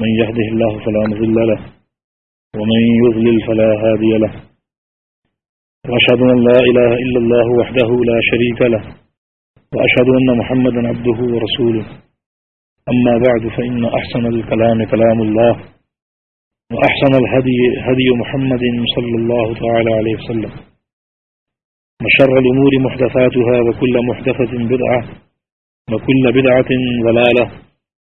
من يهده الله فلا مضل له، ومن يضلل فلا هادي له. وأشهد أن لا إله إلا الله وحده لا شريك له، وأشهد أن محمدا عبده ورسوله. أما بعد، فإن أحسن الكلام كلام الله، وأحسن الهدي، هدي محمد صلى الله تعالى عليه وسلم. وشر الأمور محدثاتها، وكل محدثة بدعة، وكل بدعة ضلالة.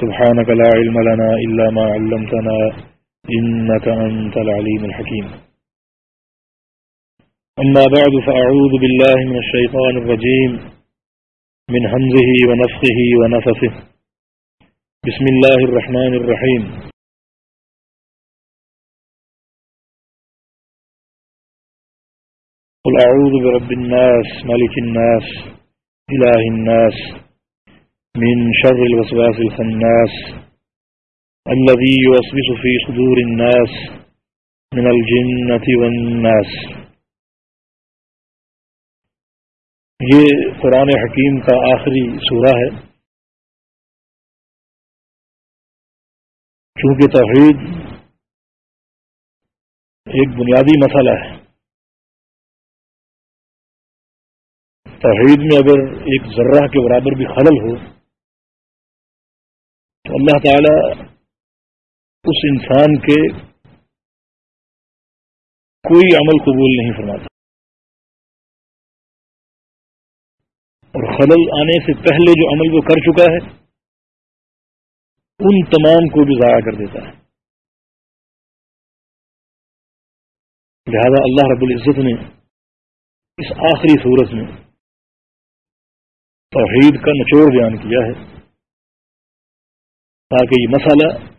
سبحانك لا علم لنا إلا ما علمتنا إنك أنت العليم الحكيم. أما بعد، فأعوذ بالله من الشيطان الرجيم، من همزه ونفخه ونفثه. بسم الله الرحمن الرحيم. قل أعوذ برب الناس، ملك الناس، إله الناس من شر الوسواس الخناس الذي يوسوس في صدور الناس من الجنة والناس. یہ قرآن حکیم کا آخری سورہ ہے. چونکہ توحید ایک بنیادی مسئلہ ہے. توحید میں اگر ایک ذرہ کے برابر بھی خلل ہو اللہ تعالی اس انسان کے کوئی عمل قبول نہیں فرماتا۔ اور خلل آنے سے پہلے جو عمل وہ کر چکا ہے، ان تمام کو بھی ضائع کر دیتا ہے۔ لہذا اللہ رب العزت نے اس آخری صورت میں توحید کا نچوڑ بیان کیا ہے۔ تاکہ یہ مسئلہ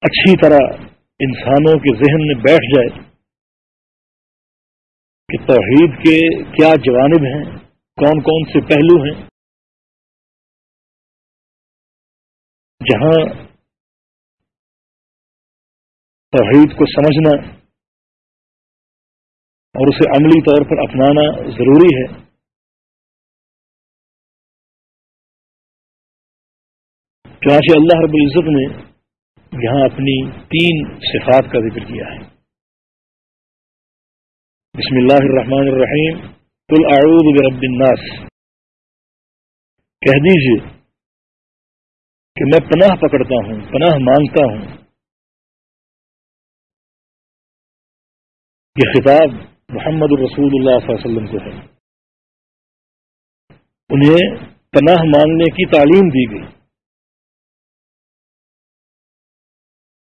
اچھی طرح انسانوں کے ذہن میں بیٹھ جائے کہ توحید کے کیا جوانب ہیں، کون کون سے پہلو ہیں۔ جہاں توحید کو سمجھنا اور اسے عملی طور پر اپنانا ضروری ہے۔ چنانچہ اللہ رب العزت نے یہاں اپنی تین صفات کا ذکر کیا ہے۔ بسم اللہ الرحمن الرحیم۔ کل اعوذ برب الناس۔ کہہ دیجیے کہ میں پناہ پکڑتا ہوں، پناہ مانگتا ہوں۔ یہ خطاب محمد الرسول اللہ صلی اللہ علیہ وسلم کو ہے۔ انہیں پناہ مانگنے کی تعلیم دی گئی۔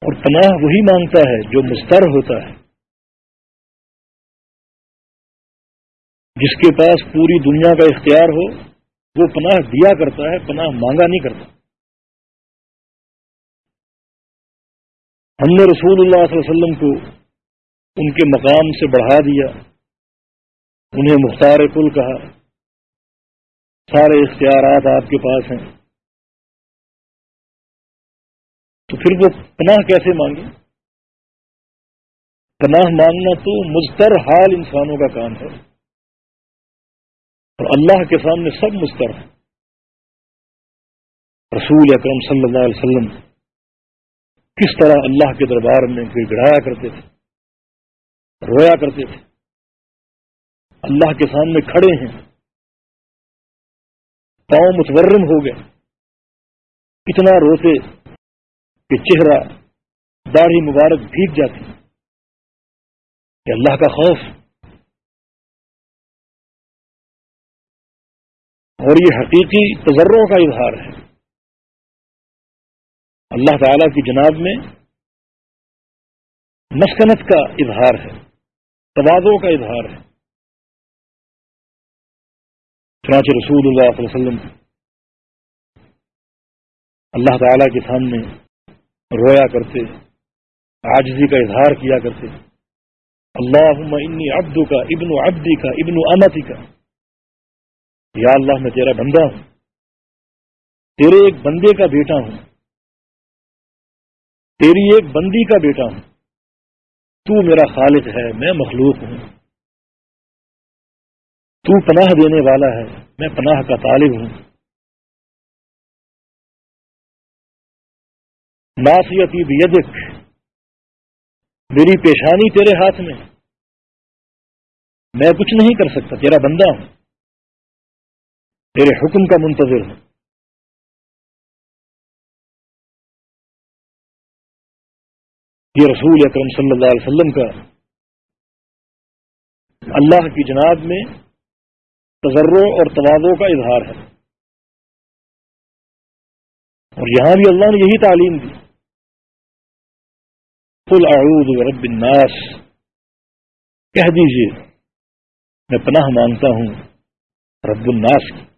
اور پناہ وہی مانگتا ہے جو مستر ہوتا ہے۔ جس کے پاس پوری دنیا کا اختیار ہو، وہ پناہ دیا کرتا ہے، پناہ مانگا نہیں کرتا۔ ہم نے رسول اللہ صلی اللہ علیہ وسلم کو ان کے مقام سے بڑھا دیا، انہیں مختار کل کہا، سارے اختیارات آپ کے پاس ہیں۔ تو پھر وہ پناہ کیسے مانگے؟ پناہ مانگنا تو مستر حال انسانوں کا کام ہے۔ اور اللہ کے سامنے سب مستر ہیں۔ رسول اکرم صلی اللہ علیہ وسلم کس طرح اللہ کے دربار میں گڑایا کرتے تھے، رویا کرتے تھے۔ اللہ کے سامنے کھڑے ہیں۔ پاؤں متورم ہو گئے۔ اتنا روتے کہ چہرہ داڑھی مبارک بھیگ جاتی کہ اللہ کا خوف۔ اور یہ حقیقی تجروں کا اظہار ہے۔ اللہ تعالی کی جناب میں مسکنت کا اظہار ہے توازوں کا اظہار ہے۔ چنانچہ رسول اللہ صلی اللہ علیہ وسلم اللہ تعالی کے سامنے رویا کرتے آجزی کا اظہار کیا کرتے۔ اللہ انی ابدو کا ابن ابدی کا ابن امتی کا یا اللہ، میں تیرا بندہ ہوں، تیرے ایک بندے کا بیٹا ہوں، تیری ایک بندی کا بیٹا ہوں۔ تو میرا خالق ہے، میں مخلوق ہوں۔ تو پناہ دینے والا ہے، میں پناہ کا طالب ہوں۔ ناسیتی بیدک، میری پیشانی تیرے ہاتھ میں۔ میں کچھ نہیں کر سکتا، تیرا بندہ ہوں۔ تیرے حکم کا منتظر ہوں۔ یہ رسول اکرم صلی اللہ علیہ وسلم کا اللہ کی جناب میں تجروں اور توازوں کا اظہار ہے۔ اور یہاں بھی اللہ نے یہی تعلیم دی۔ قل اعوذ برب الناس کہہ دیجیے، میں پناہ مانگتا ہوں رب الناس کی۔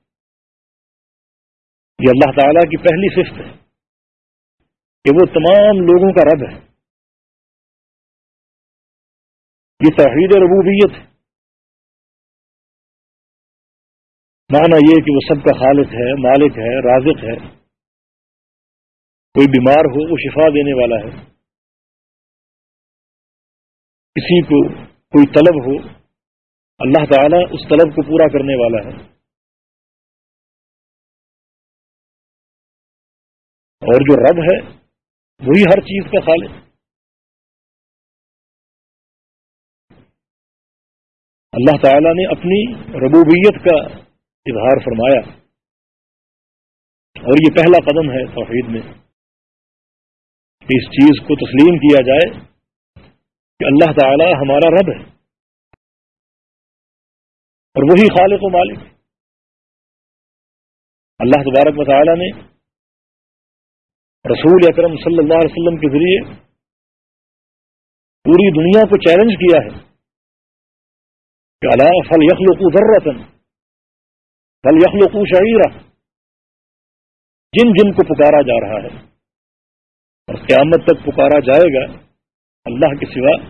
یہ اللہ تعالی کی پہلی صفت ہے کہ وہ تمام لوگوں کا رب ہے۔ یہ توحید ربوبیت ہے۔ معنی یہ کہ وہ سب کا خالق ہے، مالک ہے، رازق ہے۔ کوئی بیمار ہو وہ شفا دینے والا ہے۔ کسی کو کوئی طلب ہو، اللہ تعالیٰ اس طلب کو پورا کرنے والا ہے۔ اور جو رب ہے، وہی ہر چیز کا خالق۔ اللہ تعالیٰ نے اپنی ربوبیت کا اظہار فرمایا۔ اور یہ پہلا قدم ہے توحید میں۔ اس چیز کو تسلیم کیا جائے۔ کہ اللہ تعالی ہمارا رب ہے۔ اور وہی خالق و مالک۔ اللہ تبارک و تعالی نے رسول اکرم صلی اللہ علیہ وسلم کے ذریعے پوری دنیا کو چیلنج کیا ہے۔ کہ اللہ فل یخلقو ذرتن فل یخلقو شعیرہ جن جن کو پکارا جا رہا ہے۔ اور قیامت تک پکارا جائے گا۔ اللہ کے سوا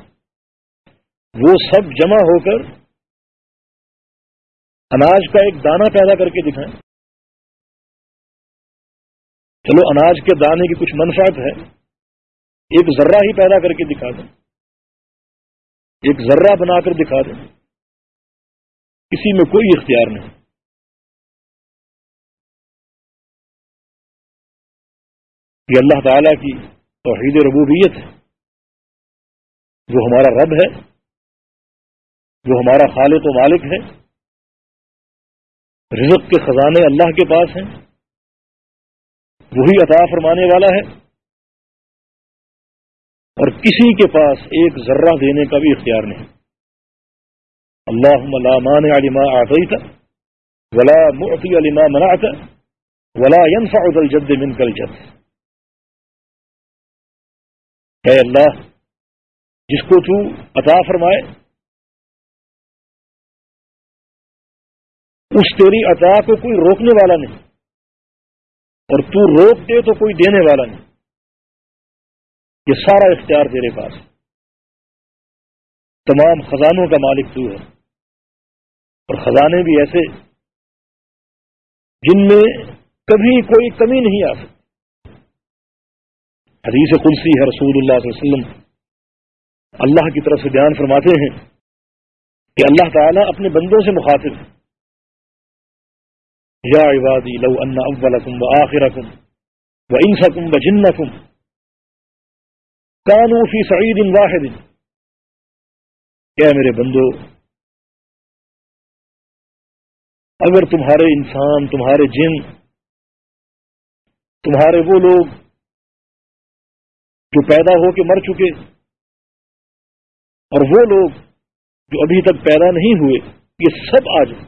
وہ سب جمع ہو کر اناج کا ایک دانہ پیدا کر کے دکھائیں۔ چلو، اناج کے دانے کی کچھ منفعت ہے۔ ایک ذرہ ہی پیدا کر کے دکھا دیں۔ ایک ذرہ بنا کر دکھا دیں۔ کسی میں کوئی اختیار نہیں۔ یہ اللہ تعالی کی توحید ربوبیت ہے۔ جو ہمارا رب ہے، جو ہمارا خالق و مالک ہے، رزق کے خزانے اللہ کے پاس ہیں، وہی عطا فرمانے والا ہے۔ اور کسی کے پاس ایک ذرہ دینے کا بھی اختیار نہیں۔ اللہ لامان علما آتا ولا معطی علما مناتا ولا ينفع ذا الجد من کل جد اے اللہ جس کو تو عطا فرمائے، اس تیری عطا کو کوئی روکنے والا نہیں، اور تو روک دے تو کوئی دینے والا نہیں۔ یہ سارا اختیار تیرے پاس تمام خزانوں کا مالک تو ہے۔ اور خزانے بھی ایسے جن میں کبھی کوئی کمی نہیں آ سکتی۔ حدیث قدسی ہے رسول اللہ صلی اللہ علیہ وسلم۔ اللہ کی طرف سے بیان فرماتے ہیں کہ اللہ تعالیٰ اپنے بندوں سے مخاطب ہے۔ یا عبادی، لو ان اولکم و آخرکم و انسکم و جنکم کانو فی سعید واحد۔ کیا میرے بندو، اگر تمہارے انسان، تمہارے جن، تمہارے وہ لوگ جو پیدا ہو کے مر چکے اور وہ لوگ جو ابھی تک پیدا نہیں ہوئے، یہ سب آ جائیں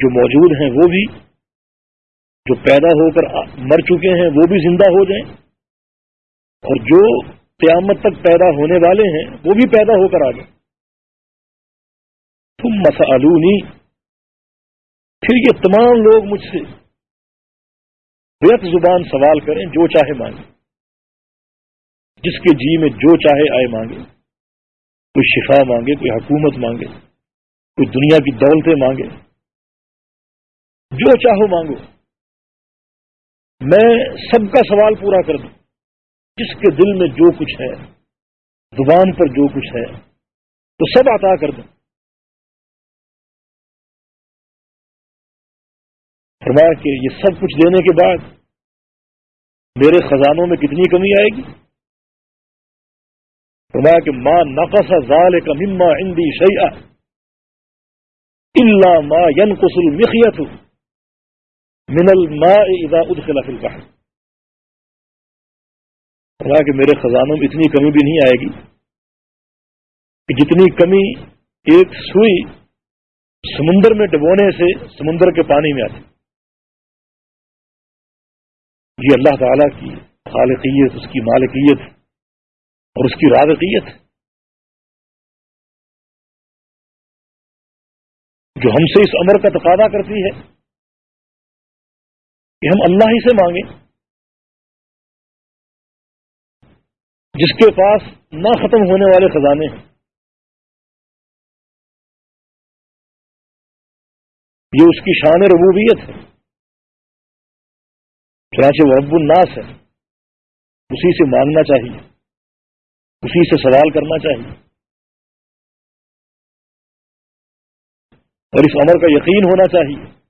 جو موجود ہیں وہ بھی، جو پیدا ہو کر مر چکے ہیں وہ بھی زندہ ہو جائیں اور جو قیامت تک پیدا ہونے والے ہیں وہ بھی پیدا ہو کر آ جائیں۔ تم مسالونی پھر یہ تمام لوگ مجھ سے بیک زبان سوال کریں جو چاہے مانگے جس کے جی میں جو چاہے آئے مانگے۔ کوئی شفا مانگے، کوئی حکومت مانگے، کوئی دنیا کی دولتیں مانگے۔ جو چاہو مانگو۔ میں سب کا سوال پورا کر دوں۔ جس کے دل میں جو کچھ ہے، زبان پر جو کچھ ہے، تو سب عطا کر دوں۔ فرمایا کہ یہ سب کچھ دینے کے بعد میرے خزانوں میں کتنی کمی آئے گی؟ فرمایا کہ ماں نقص ظال کا مما اندی شیا اللہ ماں ین قسل مخیت منل ماں ادا ادخلا فلکا فرمایا کہ میرے خزانوں میں اتنی کمی بھی نہیں آئے گی کہ جتنی کمی ایک سوئی سمندر میں ڈبونے سے سمندر کے پانی میں آتی۔ یہ اللہ تعالیٰ کی خالقیت، اس کی مالکیت اور اس کی رادقیت جو ہم سے اس امر کا تقاضا کرتی ہے کہ ہم اللہ ہی سے مانگیں، جس کے پاس نہ ختم ہونے والے خزانے ہیں۔ یہ اس کی شان ربوبیت ہے۔ چنانچہ وہ رب الناس ہے، اسی سے مانگنا چاہیے۔ اسی سے سوال کرنا چاہیے۔ اور اس عمر کا یقین ہونا چاہیے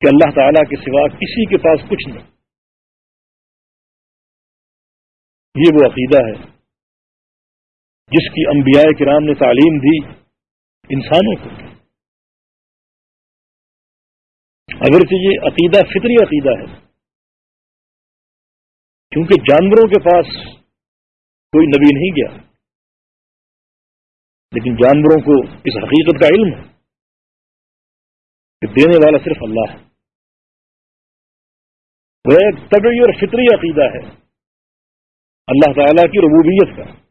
کہ اللہ تعالی کے سوا کسی کے پاس کچھ نہیں۔ یہ وہ عقیدہ ہے جس کی انبیاء کرام نے تعلیم دی انسانوں کو۔ اگرچہ یہ عقیدہ فطری عقیدہ ہے، کیونکہ جانوروں کے پاس کوئی نبی نہیں گیا۔ لیکن جانوروں کو اس حقیقت کا علم ہے کہ دینے والا صرف اللہ ہے۔ وہ ایک طبعی اور فطری عقیدہ ہے۔ اللہ تعالی کی ربوبیت کا۔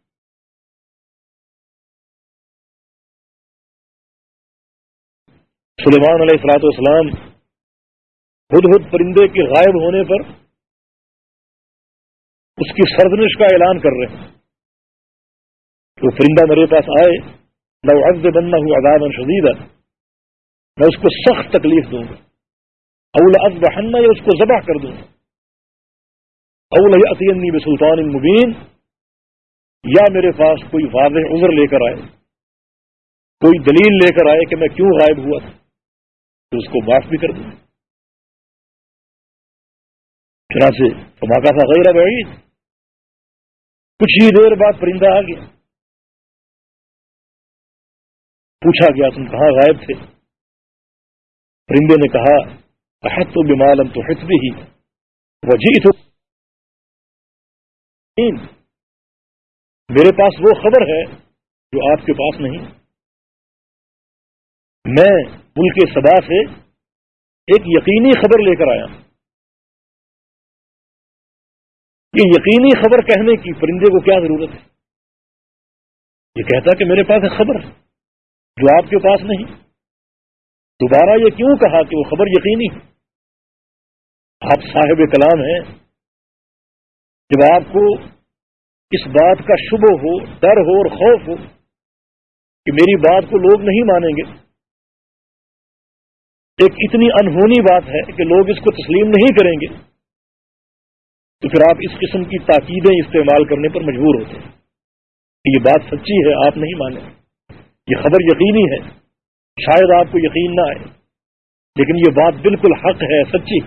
سلیمان علیہ السلاط والسلام خود خود پرندے کے غائب ہونے پر اس کی سرزنش کا اعلان کر رہے ہیں۔ وہ پرندہ میرے پاس آئے نہ وہ عزد بننا ہوں عذاب شدید ہے میں اس کو سخت تکلیف دوں گا۔ اول ازب بہننا یا اس کو ذبح کر دوں گا۔ اول عطینی بسلطان المبین یا میرے پاس کوئی واضح عذر لے کر آئے، کوئی دلیل لے کر آئے کہ میں کیوں غائب ہوا تھا، تو اس کو معاف بھی کر دوں۔ گا سے دھماکہ تھا، غیر بعید۔ کچھ ہی دیر بعد پرندہ آ گیا۔ پوچھا گیا، تم کہاں غائب تھے؟ پرندے نے کہا احت تو بیمالم تو حت بھی ہی وجیت میرے پاس وہ خبر ہے جو آپ کے پاس نہیں۔ میں ملک سبا سے ایک یقینی خبر لے کر آیا۔ ہوں یہ یقینی خبر کہنے کی پرندے کو کیا ضرورت ہے؟ یہ کہتا کہ میرے پاس خبر جو آپ کے پاس نہیں۔ دوبارہ یہ کیوں کہا کہ وہ خبر یقینی ہے؟ آپ صاحب کلام ہیں۔ جب آپ کو اس بات کا شبہ ہو، ڈر ہو اور خوف ہو کہ میری بات کو لوگ نہیں مانیں گے، ایک اتنی انہونی بات ہے کہ لوگ اس کو تسلیم نہیں کریں گے۔ تو پھر آپ اس قسم کی تاکیدیں استعمال کرنے پر مجبور ہوتے ہیں۔ یہ بات سچی ہے، آپ نہیں مانیں۔ یہ خبر یقینی ہے۔ شاید آپ کو یقین نہ آئے۔ لیکن یہ بات بالکل حق ہے، سچی۔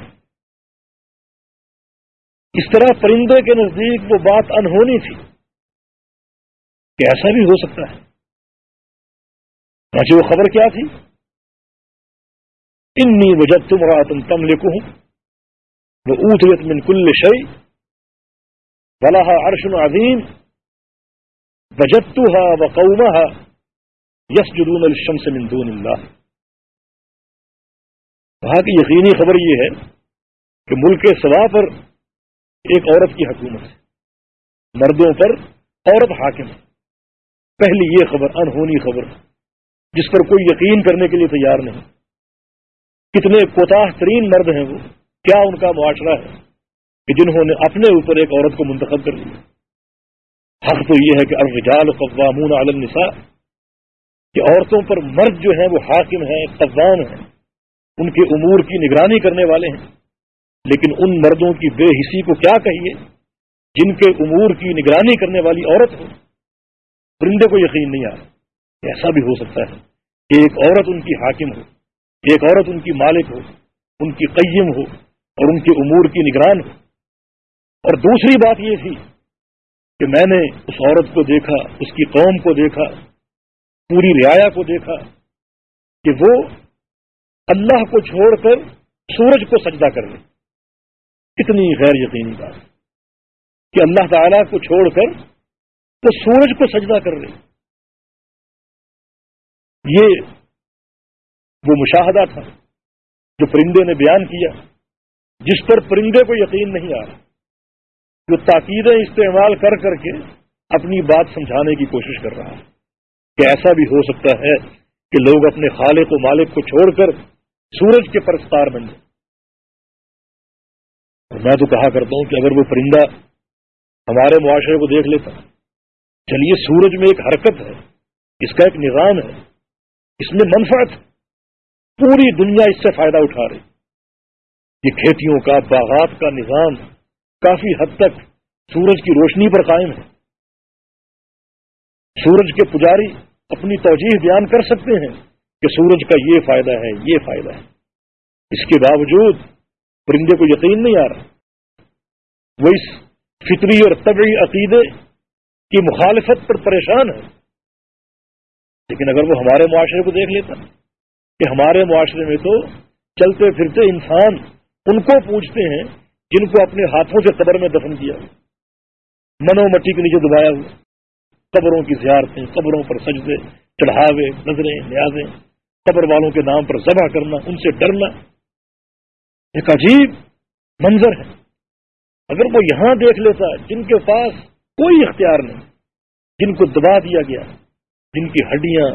اس طرح پرندے کے نزدیک وہ بات انہونی تھی کہ ایسا بھی ہو سکتا ہے۔ وہ خبر کیا تھی؟ انی وجہ تم راتم تم لکھوں وہ اونٹ من کل شعی فلاح ارشن عظیم بجتها وقومها يسجدون للشمس من دون اللہ۔ وہاں کی یقینی خبر یہ ہے کہ ملک سوا پر ایک عورت کی حکومت ہے۔ مردوں پر عورت حاکم ہے۔ پہلی یہ خبر، انہونی خبر، جس پر کوئی یقین کرنے کے لیے تیار نہیں۔ کتنے کوتاہ ترین مرد ہیں وہ، کیا ان کا معاشرہ ہے؟ کہ جنہوں نے اپنے اوپر ایک عورت کو منتخب کر لیا۔ حق تو یہ ہے کہ الرجال قوامون علی النساء۔ کہ عورتوں پر مرد جو ہیں وہ حاکم ہیں، قوام ہیں۔ ان کے امور کی نگرانی کرنے والے ہیں۔ لیکن ان مردوں کی بے حسی کو کیا کہیے؟ جن کے امور کی نگرانی کرنے والی عورت ہو۔ پرندے کو یقین نہیں آ رہا۔ ایسا بھی ہو سکتا ہے کہ ایک عورت ان کی حاکم ہو، ایک عورت ان کی مالک ہو، ان کی قیم ہو اور ان کے امور کی نگران ہو۔ اور دوسری بات یہ تھی کہ میں نے اس عورت کو دیکھا، اس کی قوم کو دیکھا، پوری رعایا کو دیکھا کہ وہ اللہ کو چھوڑ کر سورج کو سجدہ کر لیں کتنی غیر یقینی بات کہ اللہ تعالیٰ کو چھوڑ کر وہ سورج کو سجدہ کر رہے یہ وہ مشاہدہ تھا جو پرندے نے بیان کیا، جس پر پرندے کو یقین نہیں آ رہا۔ جو تاکیدیں استعمال کر کر کے اپنی بات سمجھانے کی کوشش کر رہا ہے کہ ایسا بھی ہو سکتا ہے کہ لوگ اپنے خالق و مالک کو چھوڑ کر سورج کے پرستار بن جائیں۔ اور میں تو کہا کرتا ہوں کہ اگر وہ پرندہ ہمارے معاشرے کو دیکھ لیتا، چلیے سورج میں ایک حرکت ہے، اس کا ایک نظام ہے، اس میں منفعت پوری دنیا اس سے فائدہ اٹھا رہی۔ یہ کھیتیوں کا، باغات کا نظام کافی حد تک سورج کی روشنی پر قائم ہے۔ سورج کے پجاری اپنی توجہ بیان کر سکتے ہیں کہ سورج کا یہ فائدہ ہے، یہ فائدہ ہے۔ اس کے باوجود پرندے کو یقین نہیں آ رہا۔ وہ اس فطری اور طبعی عقیدے کی مخالفت پر پریشان ہے۔ لیکن اگر وہ ہمارے معاشرے کو دیکھ لیتا، کہ ہمارے معاشرے میں تو چلتے پھرتے انسان ان کو پوچھتے ہیں جن کو اپنے ہاتھوں سے قبر میں دفن کیا منو مٹی کے نیچے دبایا ہوا، قبروں کی زیارتیں، قبروں پر سجدے، چڑھاوے، نظریں، نیازیں، قبر والوں کے نام پر ذبح کرنا، ان سے ڈرنا۔ ایک عجیب منظر ہے۔ اگر وہ یہاں دیکھ لیتا، جن کے پاس کوئی اختیار نہیں، جن کو دبا دیا گیا، جن کی ہڈیاں،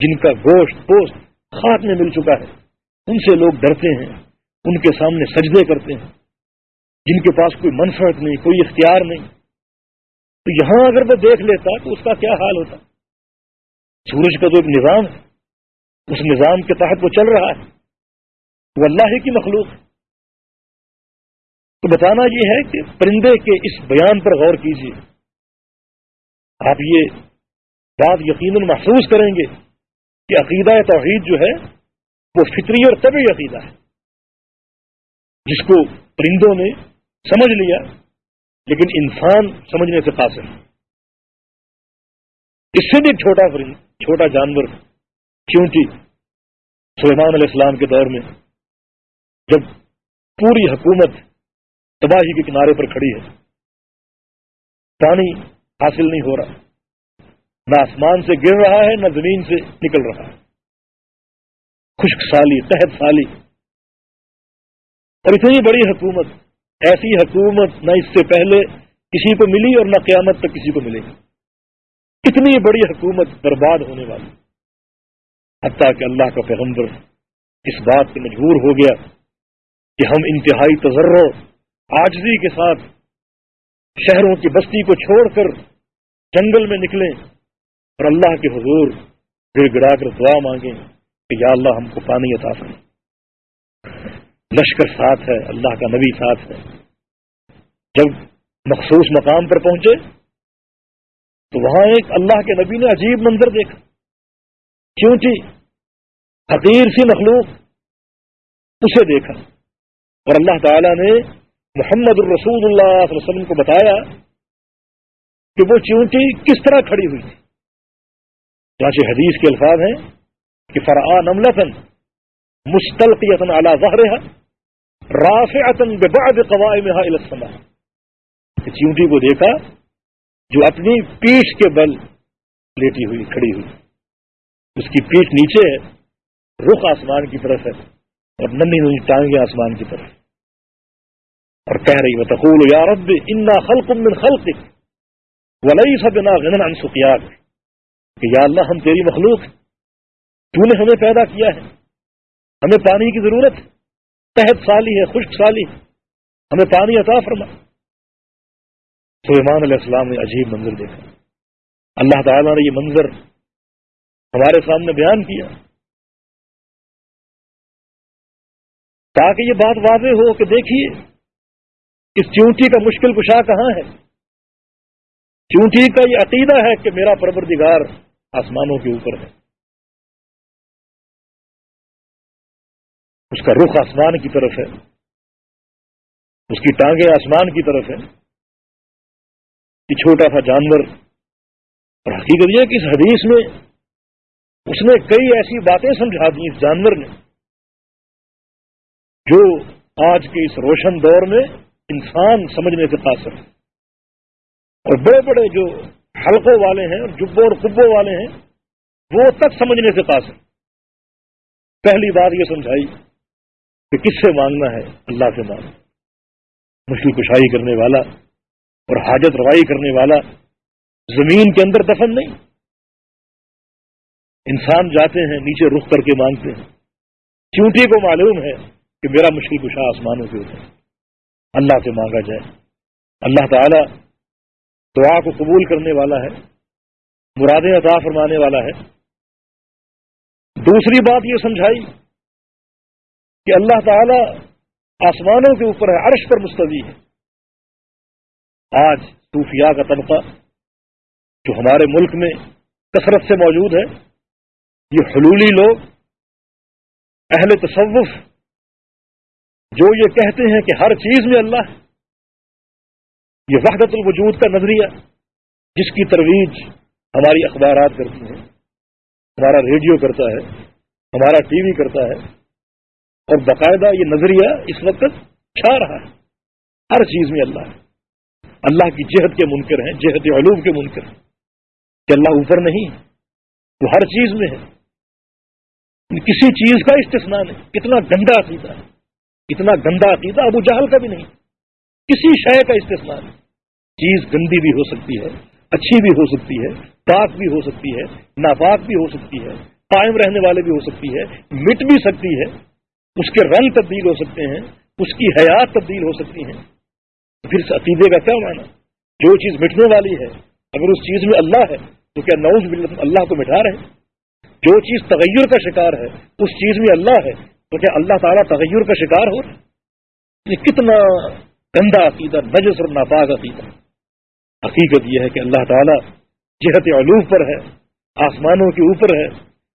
جن کا گوشت، پوست خاک میں مل چکا ہے۔ ان سے لوگ ڈرتے ہیں، ان کے سامنے سجدے کرتے ہیں۔ جن کے پاس کوئی منفرد نہیں، کوئی اختیار نہیں۔ تو یہاں اگر وہ دیکھ لیتا تو اس کا کیا حال ہوتا؟ سورج کا جو ایک نظام ہے، اس نظام کے تحت وہ چل رہا ہے۔ وہ اللہ ہی کی مخلوق۔ تو بتانا یہ ہے کہ پرندے کے اس بیان پر غور کیجیے آپ یہ بات یقیناً محسوس کریں گے کہ عقیدہ توحید جو ہے، وہ فطری اور طبی عقیدہ ہے۔ جس کو پرندوں نے سمجھ لیا، لیکن انسان سمجھنے سے قاصر اس سے بھی ایک چھوٹا پرند چھوٹا جانور کیونکہ سلیمان علیہ السلام کے دور میں جب پوری حکومت تباہی کے کنارے پر کھڑی ہے، پانی حاصل نہیں ہو رہا، نہ آسمان سے گر رہا ہے، نہ زمین سے نکل رہا ہے۔ خشک سالی تحت سالی اور اتنی بڑی حکومت، ایسی حکومت نہ اس سے پہلے کسی کو ملی اور نہ قیامت تک کسی کو ملے گی۔ اتنی بڑی حکومت برباد ہونے والی۔ حتیٰ کہ اللہ کا پیغمبر اس بات پہ مجبور ہو گیا کہ ہم انتہائی تجرو آجزی کے ساتھ شہروں کی بستی کو چھوڑ کر جنگل میں نکلیں اور اللہ کے حضور گر گڑا کر دعا مانگیں کہ یا اللہ ہم کو پانی عطا کریں لشکر ساتھ ہے، اللہ کا نبی ساتھ ہے۔ جب مخصوص مقام پر پہنچے، تو وہاں ایک اللہ کے نبی نے عجیب منظر دیکھا۔ کیونکہ حقیر سی مخلوق اسے دیکھا۔ اور اللہ تعالی نے محمد الرسول اللہ صلی اللہ علیہ وسلم کو بتایا کہ وہ چونٹی کس طرح کھڑی ہوئی تھی۔ چانچہ حدیث کے الفاظ ہیں کہ فرآ نملتن مستلقیتن علی ظہرها رافعتن ببعد قوائمها الى السماء۔ کہ کو دیکھا، جو اپنی پیٹھ کے بل لیٹی ہوئی، کھڑی ہوئی۔ اس کی پیٹھ نیچے ہے، رخ آسمان کی طرف ہے، اور ننی ننی ٹانگیں آسمان کی طرف۔ اور کہہ رہی بتقول یا رب انا خلق من خلقك، وليس بنا غنى عن سقياك۔ کہ یا اللہ، ہم تیری مخلوق تو نے ہمیں پیدا کیا ہے۔ ہمیں پانی کی ضرورت ہے۔ تحت سالی ہے، خشک سالی ہمیں پانی عطا فرما۔ سلیمان علیہ السلام نے عجیب منظر دیکھا۔ اللہ تعالیٰ نے یہ منظر ہمارے سامنے بیان کیا۔ تاکہ یہ بات واضح ہو کہ دیکھیے، اس چونٹی کا مشکل کشا کہاں ہے؟ چونٹی کا یہ عقیدہ ہے کہ میرا پروردگار آسمانوں کے اوپر ہے۔ اس کا رخ آسمان کی طرف ہے۔ اس کی ٹانگیں آسمان کی طرف ہیں۔ یہ چھوٹا سا جانور۔ اور حقیقت یہ کہ اس حدیث میں اس نے کئی ایسی باتیں سمجھا دی اس جانور نے، جو آج کے اس روشن دور میں انسان سمجھنے سے قاصر ہے اور بڑے بڑے جو حلقوں والے ہیں اور جبوں اور کبوں والے ہیں، وہ تک سمجھنے سے قاصر پہلی بات یہ سمجھائی۔ کہ کس سے مانگنا ہے؟ اللہ سے مانگنا۔ مشکل کشائی کرنے والا اور حاجت روائی کرنے والا زمین کے اندر دفن نہیں۔ انسان جاتے ہیں، نیچے رخ کر کے مانگتے ہیں۔ چونٹی کو معلوم ہے کہ میرا مشکل کشا آسمانوں کے اوپر اللہ سے مانگا جائے۔ اللہ تعالی دعا کو قبول کرنے والا ہے، مرادیں عطا فرمانے والا ہے۔ دوسری بات یہ سمجھائی کہ اللہ تعالی آسمانوں کے اوپر ہے، عرش پر مستوی ہے۔ آج صوفیاء کا طبقہ جو ہمارے ملک میں کثرت سے موجود ہے، یہ حلولی لوگ، اہل تصوف، جو یہ کہتے ہیں کہ ہر چیز میں اللہ ہے، یہ وحدت الوجود کا نظریہ، جس کی ترویج ہماری اخبارات کرتی ہیں، ہمارا ریڈیو کرتا ہے، ہمارا ٹی وی کرتا ہے اور باقاعدہ یہ نظریہ اس وقت چھا رہا ہے۔ ہر چیز میں اللہ ہے۔ اللہ کی جہد کے منکر ہیں، جہد علوم کے منکر ہیں۔ کہ اللہ اوپر نہیں وہ ہر چیز میں ہے۔ کسی چیز کا استثنا نہیں، کتنا گندا عقیدہ ہے۔ اتنا گندا عقیدہ ابو جہل کا بھی نہیں۔ کسی شے کا استثنا نہیں۔ چیز گندی بھی ہو سکتی ہے، اچھی بھی ہو سکتی ہے، پاک بھی ہو سکتی ہے، ناپاک بھی ہو سکتی ہے، قائم رہنے والے بھی ہو سکتی ہے، مٹ بھی سکتی ہے۔ اس کے رنگ تبدیل ہو سکتے ہیں، اس کی حیات تبدیل ہو سکتی ہیں۔ پھر اس عقیدے کا کیا معنی؟ جو چیز مٹنے والی ہے، اگر اس چیز میں اللہ ہے، تو کیا نوز بلّہ اللہ کو مٹا رہے جو چیز تغیر کا شکار ہے، اس چیز میں اللہ ہے، تو کیا اللہ تعالیٰ تغیر کا شکار ہو یہ کتنا گندا عقیدہ، نجس اور ناپاک عقیدہ۔ حقیقت یہ ہے کہ اللہ تعالیٰ جہت علوف پر ہے، آسمانوں کے اوپر ہے،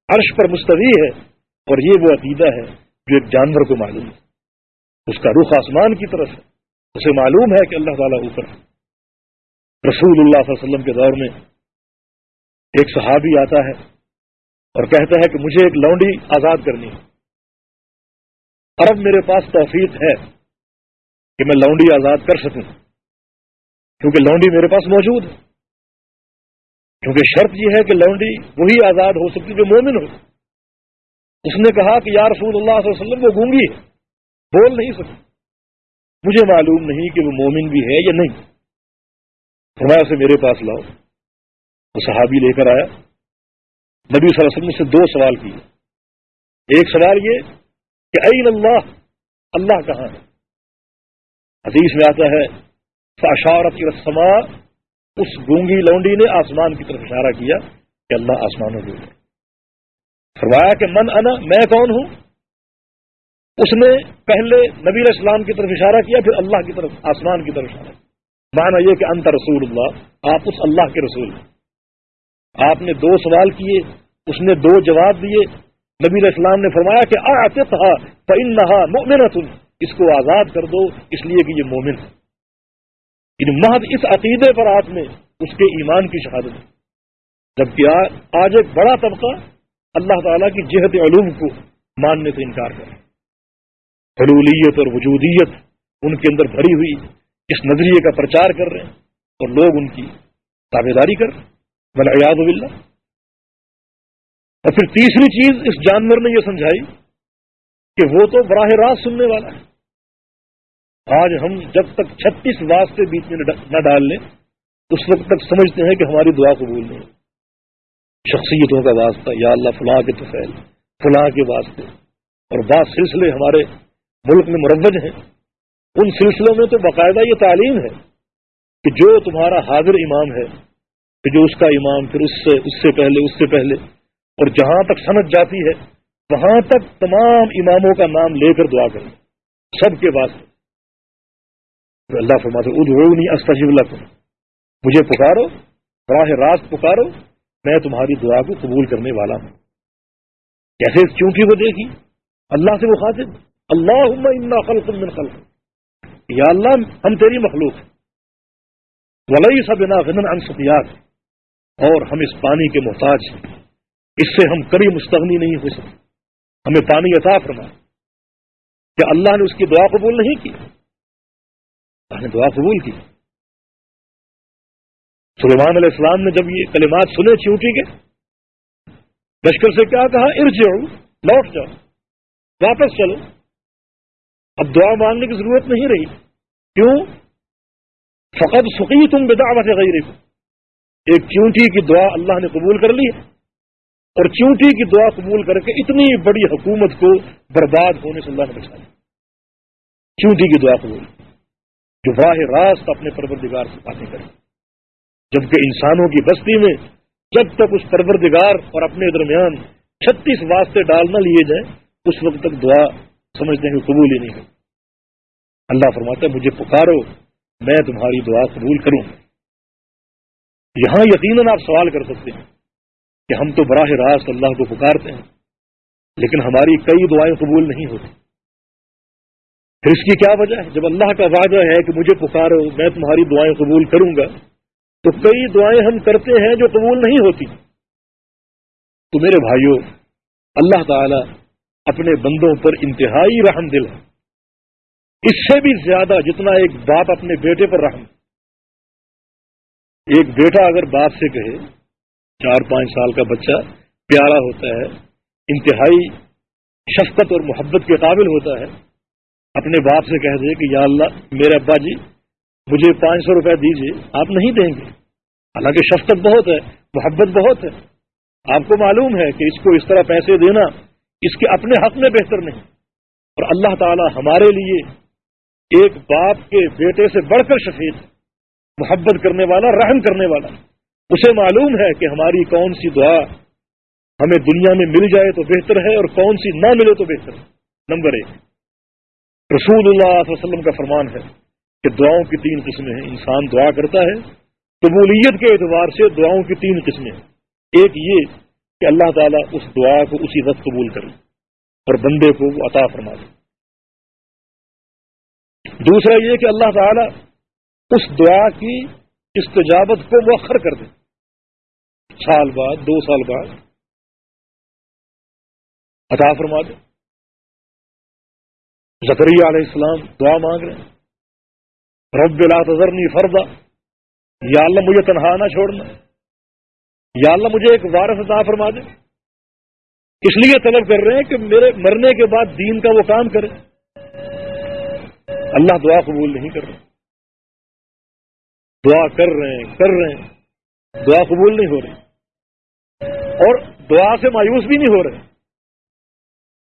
عرش پر مستوی ہے، اور یہ وہ عقیدہ ہے جو ایک جانور کو معلوم ہے اس کا رخ آسمان کی طرف ہے۔ اسے معلوم ہے کہ اللہ تعالیٰ اوپر ہے۔ رسول اللہ صلی اللہ علیہ وسلم کے دور میں ایک صحابی آتا ہے اور کہتا ہے کہ مجھے ایک لونڈی آزاد کرنی ہے۔ ارب میرے پاس توفیق ہے کہ میں لونڈی آزاد کر سکوں۔ کیونکہ لونڈی میرے پاس موجود ہے۔ کیونکہ شرط یہ ہے کہ لونڈی وہی آزاد ہو سکتی جو مومن ہو۔ اس نے کہا کہ یا رسول اللہ صلی اللہ علیہ وسلم وہ گونگی ہے۔ بول نہیں سکتی مجھے معلوم نہیں کہ وہ مومن بھی ہے یا نہیں۔ فرمایا اسے، میرے پاس لاؤ۔ وہ صحابی لے کر آیا۔ نبی صلی اللہ علیہ وسلم سے دو سوال کیے۔ ایک سوال یہ کہ این اللہ؟ اللہ کہاں ہے؟ حدیث میں آتا ہے اشارت رسما اس گونگی لونڈی نے آسمان کی طرف اشارہ کیا کہ اللہ آسمانوں کے اوپر۔ فرمایا کہ من انا، میں کون ہوں؟ اس نے پہلے نبی اسلام کی طرف اشارہ کیا، پھر اللہ کی طرف، آسمان کی طرف اشارہ مانا یہ کہ انت رسول اللہ، آپ اس اللہ کے رسول ہیں۔ آپ نے دو سوال کیے، اس نے دو جواب دیے۔ نبی اسلام نے فرمایا کہ آتے تھا ان نہا مومن اس کو آزاد کر دو، اس لیے کہ یہ مومن ہے۔ یعنی محض اس عقیدے پر آپ نے اس کے ایمان کی شہادت جبکہ آج ایک بڑا طبقہ اللہ تعالیٰ کی جہت علوم کو ماننے سے انکار کریں حلولیت اور وجودیت ان کے اندر بھری ہوئی اس نظریے کا پرچار کر رہے ہیں اور لوگ ان کی تابے داری کر بلا یاد بلّہ اور پھر تیسری چیز اس جانور نے یہ سمجھائی کہ وہ تو براہ راست سننے والا ہے۔ آج ہم جب تک چھتیس واسطے بیچ میں نہ ڈال لیں، اس وقت تک سمجھتے ہیں کہ ہماری دعا قبول نہیں۔ شخصیتوں کا واسطہ، یا اللہ فلاں کے تو فلاں کے واسطے۔ اور بعض سلسلے ہمارے ملک میں مروج ہیں۔ ان سلسلوں میں تو باقاعدہ یہ تعلیم ہے کہ جو تمہارا حاضر امام ہے، کہ جو اس کا امام پھر اس سے اس سے پہلے، اس سے پہلے۔ اور جہاں تک سمجھ جاتی ہے، وہاں تک تمام اماموں کا نام لے کر دعا کریں۔ سب کے واسطے۔ اللہ فرماتے ادھونی استجب اللہ مجھے پکارو، براہ راست پکارو۔ میں تمہاری دعا کو قبول کرنے والا ہوں۔ کیسے چونکہ وہ دیکھی؟ اللہ سے وہ خاطر اللہ خلق من خلق۔ یا اللہ، ہم تیری مخلوق ولی سب غنن انسفیات اور ہم اس پانی کے محتاج ہیں۔ اس سے ہم کبھی مستغنی نہیں ہو سکتے۔ ہمیں پانی عطا فرما۔ کیا اللہ نے اس کی دعا قبول نہیں کی؟ اللہ نے دعا قبول کی۔ سلیمان علیہ السلام نے جب یہ کلمات سنے چونٹی کے، لشکر سے کیا کہا؟ ارج لوٹ جاؤ، واپس چلو۔ اب دعا مانگنے کی ضرورت نہیں رہی۔ کیوں؟ فقط سقی تم بدعوت غیر ایک چونٹی کی دعا اللہ نے قبول کر لی ہے۔ اور چونٹی کی دعا قبول کر کے اتنی بڑی حکومت کو برباد ہونے سے اللہ نے بچایا چونٹی کی دعا قبول۔ جو براہ راست اپنے پروردگار سے باتیں کرے۔ جبکہ انسانوں کی بستی میں جب تک اس پروردگار اور اپنے درمیان چھتیس واسطے ڈال نہ لیے جائیں، اس وقت تک دعا سمجھنے کی قبول ہی نہیں ہو اللہ فرماتا ہے، مجھے پکارو، میں تمہاری دعا قبول کروں۔ یہاں یقیناً آپ سوال کر سکتے ہیں کہ ہم تو براہ راست اللہ کو پکارتے ہیں، لیکن ہماری کئی دعائیں قبول نہیں ہوتی۔ پھر اس کی کیا وجہ ہے؟ جب اللہ کا وعدہ ہے کہ مجھے پکارو، میں تمہاری دعائیں قبول کروں گا تو کئی دعائیں ہم کرتے ہیں جو قبول نہیں ہوتی۔ تو میرے بھائیوں اللہ تعالی اپنے بندوں پر انتہائی رحم دل ہے اس سے بھی زیادہ جتنا ایک باپ اپنے بیٹے پر رحم۔ ایک بیٹا اگر باپ سے کہے، چار پانچ سال کا بچہ پیارا ہوتا ہے، انتہائی شفقت اور محبت کے قابل ہوتا ہے، اپنے باپ سے کہہ دے کہ یا اللہ، میرے ابا جی مجھے پانچ سو روپے دیجیے آپ نہیں دیں گے۔ حالانکہ شفقت بہت ہے، محبت بہت ہے۔ آپ کو معلوم ہے کہ اس کو اس طرح پیسے دینا اس کے اپنے حق میں بہتر نہیں۔ اور اللہ تعالی ہمارے لیے ایک باپ کے بیٹے سے بڑھ کر شفیق، محبت کرنے والا، رحم کرنے والا۔ اسے معلوم ہے کہ ہماری کون سی دعا ہمیں دنیا میں مل جائے تو بہتر ہے اور کون سی نہ ملے تو بہتر ہے۔ نمبر ایک، رسول اللہ علیہ وسلم کا فرمان ہے۔ کہ دعاؤں کی تین قسمیں ہیں۔ انسان دعا کرتا ہے، قبولیت کے اعتبار سے دعاؤں کی تین قسمیں ہیں۔ ایک یہ کہ اللہ تعالیٰ اس دعا کو اسی وقت قبول کرے اور بندے کو وہ عطا فرما دے۔ دوسرا یہ کہ اللہ تعالی اس دعا کی استجابت کو مؤخر کر دے۔ سال بعد، دو سال بعد عطا فرما دے۔ زکریہ علیہ السلام دعا مانگ رہے ہیں۔ رب لا تذرنی فردا، یا اللہ مجھے تنہا نہ چھوڑنا یا اللہ مجھے ایک وارث عطا فرما دے۔ اس لیے طلب کر رہے ہیں کہ میرے مرنے کے بعد دین کا وہ کام کرے۔ اللہ دعا قبول نہیں کر رہے۔ دعا کر رہے ہیں، کر رہے ہیں۔ دعا قبول نہیں ہو رہی۔ اور دعا سے مایوس بھی نہیں ہو رہے۔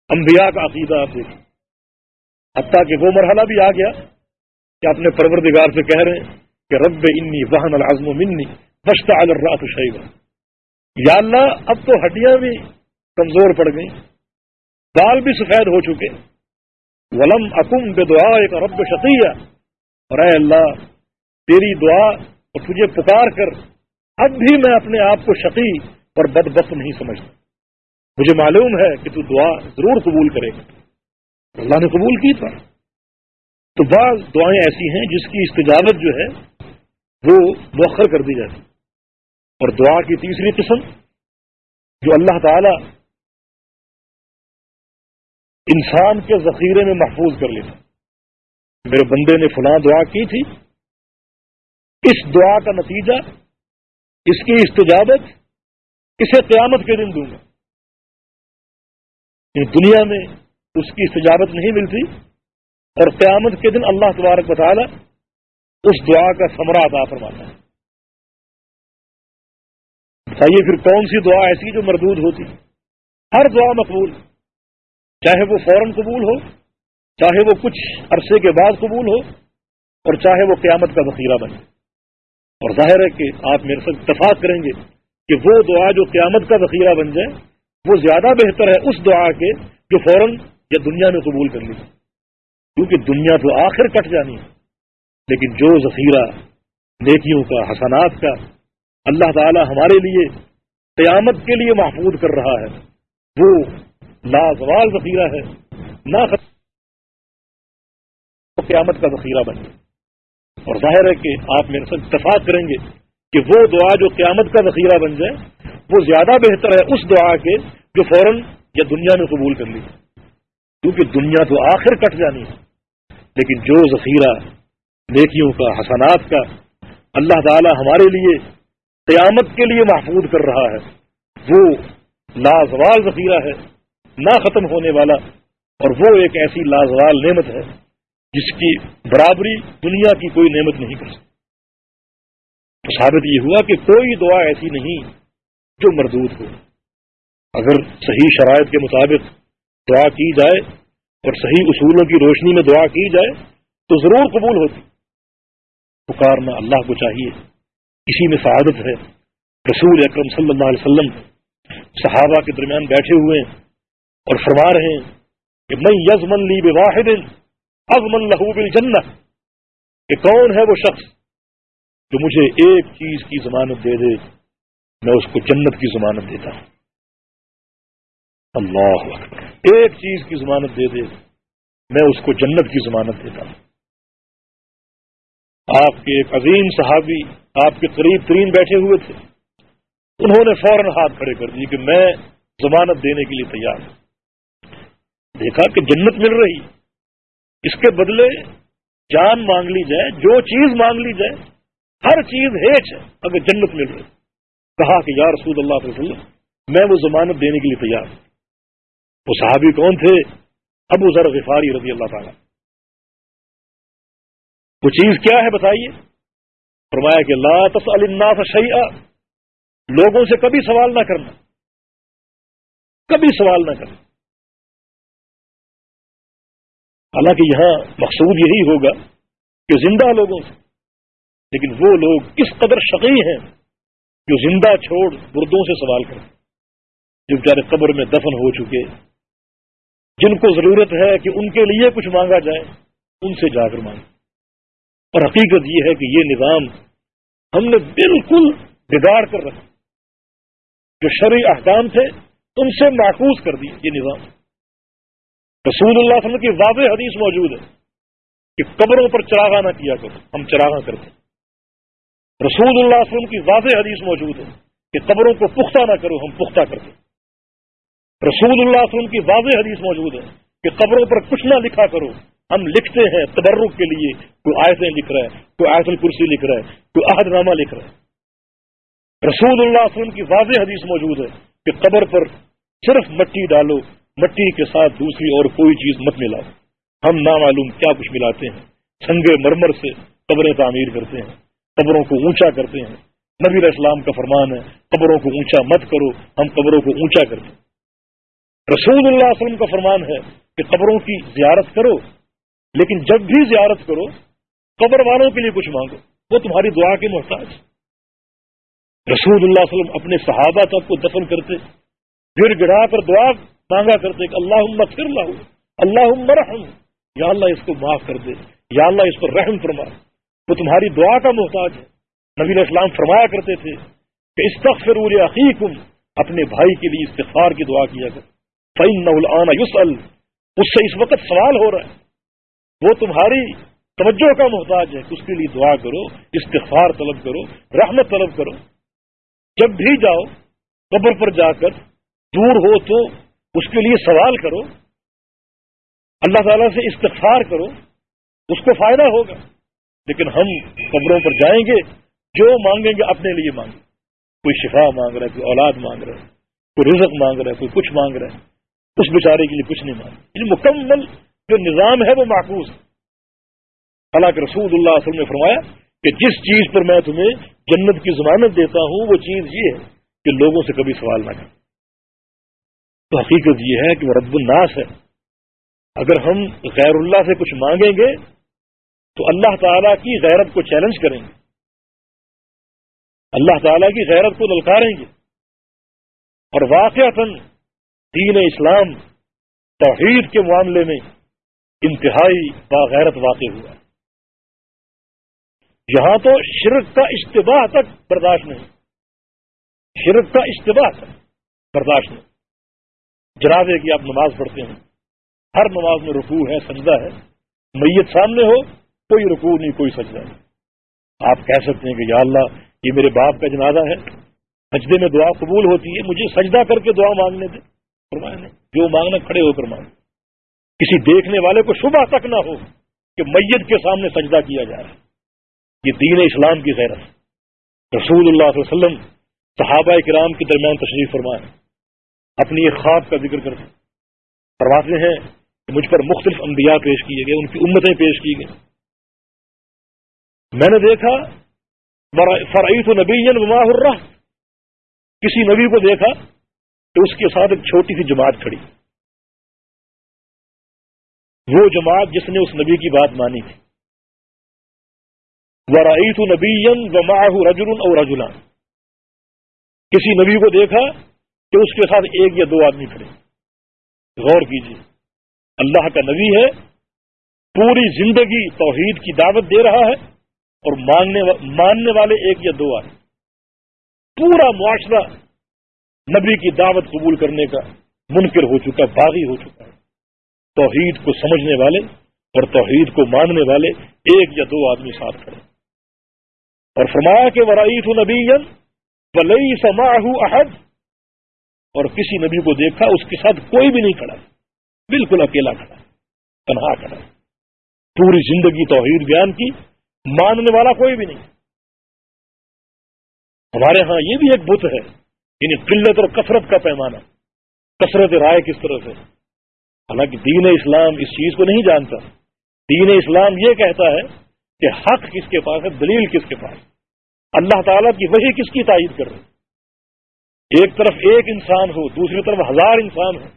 انبیاء کا عقیدہ آپ دیکھیں۔ حتیٰ کہ وہ مرحلہ بھی آ گیا۔ کہ اپنے پروردگار سے کہہ رہے ہیں کہ رب انی وحن العظم منی بشتا الرات شیبہ یا اللہ، اب تو ہڈیاں بھی کمزور پڑ گئیں بال بھی سفید ہو چکے۔ ولم اکم بے دعا ایک رب شقیہ۔ اور اے اللہ، تیری دعا اور تجھے پکار کر، اب بھی میں اپنے آپ کو شقی اور بد بخت نہیں سمجھتا۔ مجھے معلوم ہے کہ تو دعا ضرور قبول کرے گا۔ اللہ نے قبول کی تھا۔ تو بعض دعائیں ایسی ہیں جس کی استجابت جو ہے وہ مؤخر کر دی جاتی اور دعا کی تیسری قسم جو اللہ تعالی انسان کے ذخیرے میں محفوظ کر لیتا میرے بندے نے فلاں دعا کی تھی۔ اس دعا کا نتیجہ، اس کی استجابت، اسے قیامت کے دن دوں گا۔ یعنی دنیا میں اس کی استجابت نہیں ملتی۔ اور قیامت کے دن اللہ تبارک بطالہ اس دعا کا ثمرہ ادا فرماتا ہے۔ پھر کون سی دعا ایسی جو مردود ہوتی ہر دعا مقبول چاہے وہ فوراً قبول ہو، چاہے وہ کچھ عرصے کے بعد قبول ہو، اور چاہے وہ قیامت کا ذخیرہ بنے۔ اور ظاہر ہے کہ آپ میرے ساتھ اتفاق کریں گے کہ وہ دعا جو قیامت کا ذخیرہ بن جائے، وہ زیادہ بہتر ہے اس دعا کے جو فوراً یا دنیا میں قبول کر لی۔ کیونکہ دنیا تو آخر کٹ جانی ہے۔ لیکن جو ذخیرہ نیکیوں کا، حسنات کا اللہ تعالی ہمارے لیے قیامت کے لیے محفوظ کر رہا ہے، وہ لازوال ذخیرہ ہے، نہ قیامت کا ذخیرہ بنے۔ اور ظاہر ہے کہ آپ میرے ساتھ اتفاق کریں گے کہ وہ دعا جو قیامت کا ذخیرہ بن جائے، وہ زیادہ بہتر ہے اس دعا کے جو فوراً یا دنیا میں قبول کر لی۔ کیونکہ دنیا تو آخر کٹ جانی ہے۔ لیکن جو ذخیرہ نیکیوں کا، حسنات کا اللہ تعالی ہمارے لیے قیامت کے لیے محفوظ کر رہا ہے، وہ لازوال ذخیرہ ہے، نہ ختم ہونے والا، اور وہ ایک ایسی لازوال نعمت ہے جس کی برابری دنیا کی کوئی نعمت نہیں کر سکتی۔ ثابت یہ ہوا کہ کوئی دعا ایسی نہیں جو مردود ہو۔ اگر صحیح شرائط کے مطابق دعا کی جائے اور صحیح اصولوں کی روشنی میں دعا کی جائے تو ضرور قبول ہوتی۔ پکارنا اللہ کو چاہیے۔ اسی میں سعادت ہے۔ رسول اکرم صلی اللہ علیہ وسلم صحابہ کے درمیان بیٹھے ہوئے ہیں اور فرما رہے ہیں کہ میں یزمن لی بے واحد ازمن لہو بل جنت کہ کون ہے وہ شخص جو مجھے ایک چیز کی ضمانت دے دے، میں اس کو جنت کی ضمانت دیتا ہوں۔ اللہ ایک چیز کی ضمانت دے دے، میں اس کو جنت کی ضمانت دیتا ہوں۔ آپ کے ایک عظیم صحابی آپ کے قریب ترین بیٹھے ہوئے تھے۔ انہوں نے فوراً ہاتھ کھڑے کر دیے کہ میں ضمانت دینے کے لیے تیار ہوں۔ دیکھا کہ جنت مل رہی۔ اس کے بدلے جان مانگ لی جائے، جو چیز مانگ لی جائے، ہر چیز ہیچ ہے اگر جنت مل رہی۔ کہا کہ یا رسول اللہ علیہ وسلم، میں وہ ضمانت دینے کے لیے تیار ہوں۔ وہ صحابی کون تھے؟ ابو ذر غفاری رضی اللہ تعالیٰ۔ وہ چیز کیا ہے بتائیے؟ فرمایا کہ لا الناس شیئا، لوگوں سے کبھی سوال نہ کرنا۔ کبھی سوال نہ کرنا۔ حالانکہ یہاں مقصود یہی ہوگا کہ زندہ لوگوں سے، لیکن وہ لوگ کس قدر شقی ہیں جو زندہ چھوڑ مردوں سے سوال کریں۔ جو بیچارے قبر میں دفن ہو چکے جن کو ضرورت ہے کہ ان کے لیے کچھ مانگا جائے، ان سے جا کر مانگے۔ اور حقیقت یہ ہے کہ یہ نظام ہم نے بالکل بگاڑ کر رکھا۔ جو شرعی احکام تھے، ان سے محفوظ کر دی یہ نظام۔ رسول اللہ علیہ وسلم کی واضح حدیث موجود ہے کہ قبروں پر چراغا نہ کیا کرو، ہم چراغا کرتے رسول اللہ علیہ وسلم کی واضح حدیث موجود ہے کہ قبروں کو پختہ نہ کرو، ہم پختہ کرتے رسول اللہ علیہ وسلم کی واضح حدیث موجود ہے کہ قبروں پر کچھ نہ لکھا کرو۔ ہم لکھتے ہیں تبرک کے لیے، کوئی آیتیں لکھ رہا ہے، کوئی آیت الکرسی لکھ رہا ہے، کوئی عہد نامہ لکھ رہا ہے۔ رسول اللہ علیہ وسلم کی واضح حدیث موجود ہے کہ قبر پر صرف مٹی ڈالو، مٹی کے ساتھ دوسری اور کوئی چیز مت ملاؤ۔ ہم نامعلوم کیا کچھ ملاتے ہیں؟ سنگے مرمر سے قبریں تعمیر کرتے ہیں، قبروں کو اونچا کرتے ہیں۔ نبی اسلام کا فرمان ہے، قبروں کو اونچا مت کرو، ہم قبروں کو اونچا کرتے ہیں۔ رسول اللہ علیہ وسلم کا فرمان ہے کہ قبروں کی زیارت کرو، لیکن جب بھی زیارت کرو، قبر والوں کے لیے کچھ مانگو، وہ تمہاری دعا کے محتاج۔ رسول اللہ علیہ وسلم اپنے صحابہ تک کو دفن کرتے گر گڑا کر دعا مانگا کرتے کہ اللہ پھر لاؤ اللہ مرحم یا اللہ اس کو معاف کر دے، یا اللہ اس پر رحم فرما۔ وہ تمہاری دعا کا محتاج ہے۔ نبی اسلام فرمایا کرتے تھے کہ استغفروا عقیقم اپنے بھائی کے لیے استغفار کی دعا کیا کر فعین العنا یوسل اس سے اس وقت سوال ہو رہا ہے۔ وہ تمہاری توجہ کا محتاج ہے اس کے لیے دعا کرو، استغفار طلب کرو، رحمت طلب کرو۔ جب بھی جاؤ، قبر پر جا کر دور ہو تو اس کے لیے سوال کرو۔ اللہ تعالیٰ سے استغفار کرو، اس کو فائدہ ہوگا۔ لیکن ہم قبروں پر جائیں گے، جو مانگیں گے اپنے لیے مانگیں کوئی شفا مانگ رہا ہے، کوئی اولاد مانگ رہا ہے، کوئی رزق مانگ رہا ہے، کوئی کچھ مانگ رہا ہے۔ اس بیچارے کے لیے کچھ نہیں مانگ یعنی مکمل جو نظام ہے وہ محفوظ ہے۔ حالانکہ رسول اللہ علیہ وسلم نے فرمایا کہ جس چیز پر میں تمہیں جنت کی ضمانت دیتا ہوں، وہ چیز یہ ہے کہ لوگوں سے کبھی سوال نہ کریں۔ تو حقیقت یہ ہے کہ وہ رب الناس ہے۔ اگر ہم غیر اللہ سے کچھ مانگیں گے، تو اللہ تعالیٰ کی غیرت کو چیلنج کریں گے۔ اللہ تعالیٰ کی غیرت کو للکاریں گے۔ اور واقع دین اسلام توحید کے معاملے میں انتہائی باغیرت واقع ہوا یہاں تو شرک کا اشتباہ تک برداشت نہیں۔ شرک کا اشتباہ تک برداشت نہیں۔ جناب کہ آپ نماز پڑھتے ہیں۔ ہر نماز میں رکوع ہے، سجدہ ہے۔ میت سامنے ہو، کوئی رکوع نہیں، کوئی سجدہ نہیں۔ آپ کہہ سکتے ہیں کہ یا اللہ، یہ میرے باپ کا جنازہ ہے۔ سجدے میں دعا قبول ہوتی ہے، مجھے سجدہ کر کے دعا مانگنے دے فرمایا نہیں۔ جو مانگنا کھڑے ہو کر مانگ کسی دیکھنے والے کو شبہ تک نہ ہو کہ میت کے سامنے سجدہ کیا جا رہا ہے۔ یہ دین اسلام کی غیرت رسول اللہ علیہ وسلم صحابہ کرام کے درمیان تشریف فرمائے۔ اپنی ایک خواب کا ذکر کرتے فرماتے ہیں کہ مجھ پر مختلف انبیاء پیش کیے گئے، ان کی امتیں پیش کی گئی میں نے دیکھا فرعیت نبی بماہ الرح کسی نبی کو دیکھا کہ اس کے ساتھ ایک چھوٹی سی جماعت کھڑی۔ وہ جماعت جس نے اس نبی کی بات مانی تھی۔ ورعیت نبی وماہ رجل اور رجلان۔ کسی نبی کو دیکھا کہ اس کے ساتھ ایک یا دو آدمی کھڑے۔ غور کیجیے۔ اللہ کا نبی ہے، پوری زندگی توحید کی دعوت دے رہا ہے اور ماننے ماننے والے ایک یا دو آئے پورا معاشرہ نبی کی دعوت قبول کرنے کا منکر ہو چکا باغی ہو چکا ہے۔ توحید کو سمجھنے والے اور توحید کو ماننے والے ایک یا دو آدمی ساتھ کھڑے اور فرمایا کہ ورائیت نبی ولی سماح احد۔ اور کسی نبی کو دیکھا، اس کے ساتھ کوئی بھی نہیں کھڑا۔ بالکل اکیلا کھڑا۔ تنہا کھڑا۔ پوری زندگی توحید بیان کی، ماننے والا کوئی بھی نہیں۔ ہمارے ہاں یہ بھی ایک بت ہے۔ یعنی قلت اور کثرت کا پیمانہ، کثرت رائے کس طرح سے؟ حالانکہ دین اسلام اس چیز کو نہیں جانتا۔ دین اسلام یہ کہتا ہے کہ حق کس کے پاس ہے، دلیل کس کے پاس؟ اللہ تعالیٰ کی وہی کس کی تائید کر رہے ایک طرف ایک انسان ہو، دوسری طرف ہزار انسان ہو۔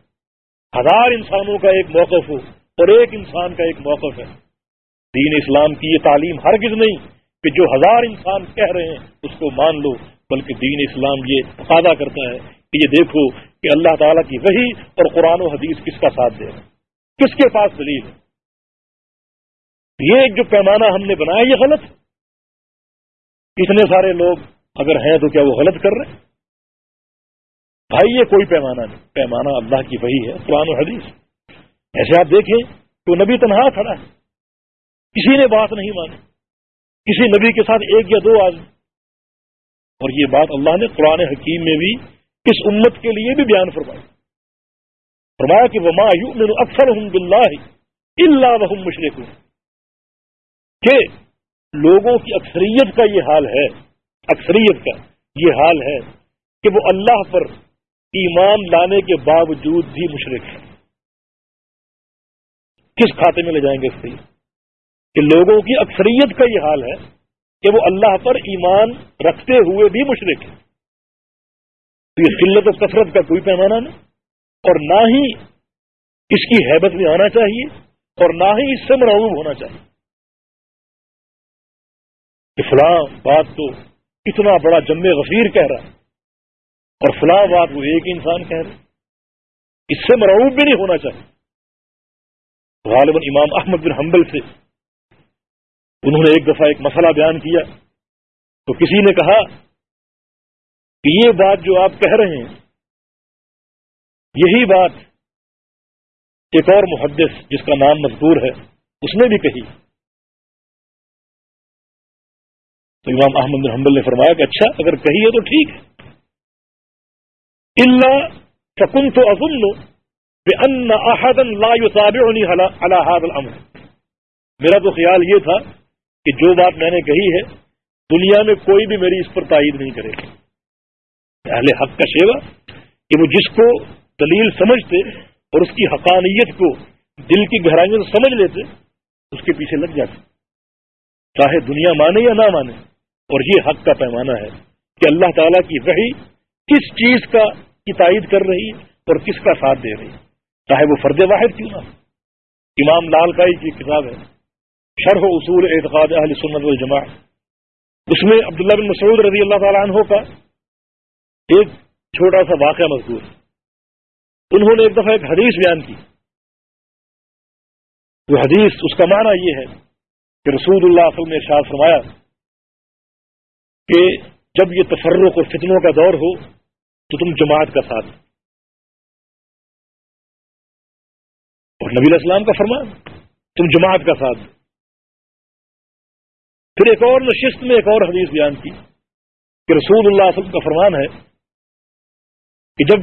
ہزار انسانوں کا ایک موقف ہو اور ایک انسان کا ایک موقف ہے۔ دین اسلام کی یہ تعلیم ہرگز نہیں کہ جو ہزار انسان کہہ رہے ہیں، اس کو مان لو۔ بلکہ دین اسلام یہ تقاضا کرتا ہے کہ یہ دیکھو کہ اللہ تعالیٰ کی وہی اور قرآن و حدیث کس کا ساتھ دے کس کے پاس دلیل ہے؟ یہ جو پیمانہ ہم نے بنایا یہ غلط اتنے سارے لوگ اگر ہیں تو کیا وہ غلط کر رہے ہیں؟ بھائی، یہ کوئی پیمانہ نہیں۔ پیمانہ اللہ کی وہی ہے، قرآن و حدیث۔ ایسے آپ دیکھیں تو نبی تنہا کھڑا ہے۔ کسی نے بات نہیں مانی۔ کسی نبی کے ساتھ ایک یا دو آدمی اور یہ بات اللہ نے قرآن حکیم میں بھی اس امت کے لیے بھی بیان فرمائی۔ فرمایا کہ وہ مایو اکثر ہوں بلّہ اللہ وحم مشرق کہ لوگوں کی اکثریت کا یہ حال ہے، اکثریت کا یہ حال ہے کہ وہ اللہ پر ایمان لانے کے باوجود بھی مشرق ہے کس کھاتے میں لے جائیں گے اس سے کہ لوگوں کی اکثریت کا یہ حال ہے کہ وہ اللہ پر ایمان رکھتے ہوئے بھی مشرق ہے تو یہ قلت و کثرت کا کوئی پیمانہ نہیں۔ اور نہ ہی اس کی حیبت میں آنا چاہیے اور نہ ہی اس سے مرعوب ہونا چاہیے۔ کہ فلاں بات تو اتنا بڑا جم غفیر کہہ رہا ہے اور فلاں بات وہ ایک انسان کہہ رہا اس سے مرعوب بھی نہیں ہونا چاہیے۔ غالباً امام احمد بن حنبل سے انہوں نے ایک دفعہ ایک مسئلہ بیان کیا تو کسی نے کہا کہ یہ بات جو آپ کہہ رہے ہیں، یہی بات ایک اور محدث جس کا نام مذکور ہے، اس نے بھی کہی۔ تو امام احمد حنبل نے فرمایا کہ اچھا اگر کہی ہے تو ٹھیک ہے۔ اللہ شکن تو ازن لو ان احدن لا الحاد الامر۔ میرا تو خیال یہ تھا کہ جو بات میں نے کہی ہے، دنیا میں کوئی بھی میری اس پر تائید نہیں کرے۔ گا اہل حق کا شیوا کہ وہ جس کو دلیل سمجھتے اور اس کی حقانیت کو دل کی گہرائیوں سے سمجھ لیتے، اس کے پیچھے لگ جاتے۔ چاہے دنیا مانے یا نہ مانے، اور یہ حق کا پیمانہ ہے کہ اللہ تعالیٰ کی وحی کس چیز کا کی تائید کر رہی ہے اور کس کا ساتھ دے رہی ہے۔ چاہے وہ فرد واحد کیوں نہ امام لال کائی کی کتاب ہے شرح اصول اعتقاد اہل سنت الجماع اس میں عبداللہ بن مسعود رضی اللہ تعالیٰ عنہ کا ایک چھوٹا سا واقعہ مذکور۔ انہوں نے ایک دفعہ ایک حدیث بیان کی۔ وہ حدیث، اس کا معنی یہ ہے کہ رسول اللہ علیہ وسلم نے ارشاد فرمایا کہ جب یہ تفرق اور فتنوں کا دور ہو تو تم جماعت کا ساتھ۔ اور نبی السلام کا فرمان، تم جماعت کا ساتھ۔ پھر ایک اور نشست میں ایک اور حدیث بیان کی کہ رسول اللہ علیہ وسلم کا فرمان ہے کہ جب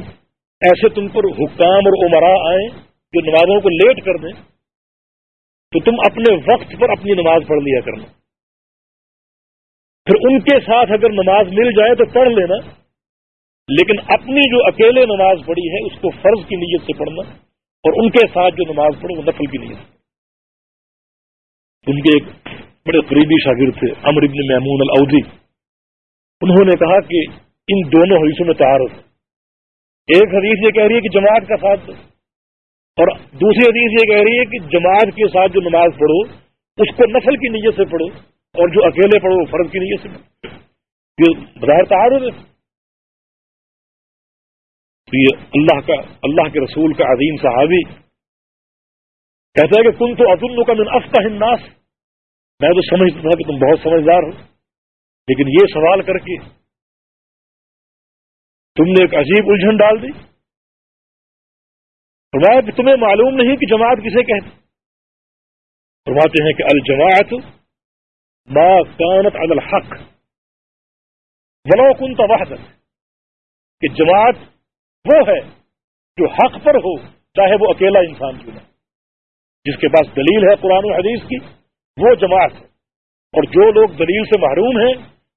ایسے تم پر حکام اور عمرا آئیں جو نمازوں کو لیٹ کر دیں، تو تم اپنے وقت پر اپنی نماز پڑھ لیا کرنا۔ پھر ان کے ساتھ اگر نماز مل جائے تو پڑھ لینا، لیکن اپنی جو اکیلے نماز پڑھی ہے، اس کو فرض کی نیت سے پڑھنا اور ان کے ساتھ جو نماز پڑھے وہ نفل کی نیت ان کے ایک بڑے قریبی شاگرد تھے امر ابن محمود العودی انہوں نے کہا کہ ان دونوں حدیثوں میں تعارف ایک حدیث یہ کہہ رہی ہے کہ جماعت کا ساتھ۔ دو اور دوسری حدیث یہ کہہ رہی ہے کہ جماعت کے ساتھ جو نماز پڑھو، اس کو نفل کی نیت سے پڑھو اور جو اکیلے پڑھو فرض کی نیت سے پڑھو۔ یہ بظاہر تعارف ہے۔ یہ اللہ کا، اللہ کے رسول کا عظیم صحابی کہتا ہے کہ کن تو عدل کا من افقہ الناس۔ میں تو سمجھتا تھا کہ تم بہت سمجھدار ہو، لیکن یہ سوال کر کے تم نے ایک عجیب الجھن ڈال دی۔ فرمایا کہ تمہیں معلوم نہیں کہ جماعت کسے کہتے۔ فرماتے ہیں کہ الجماعت ما کانت علی الحق۔ ولو کنت وحدت کہ جماعت وہ ہے جو حق پر ہو، چاہے وہ اکیلا انسان کیوں نہ جس کے پاس دلیل ہے قرآن و حدیث کی وہ جماعت ہے۔ اور جو لوگ دلیل سے محروم ہیں،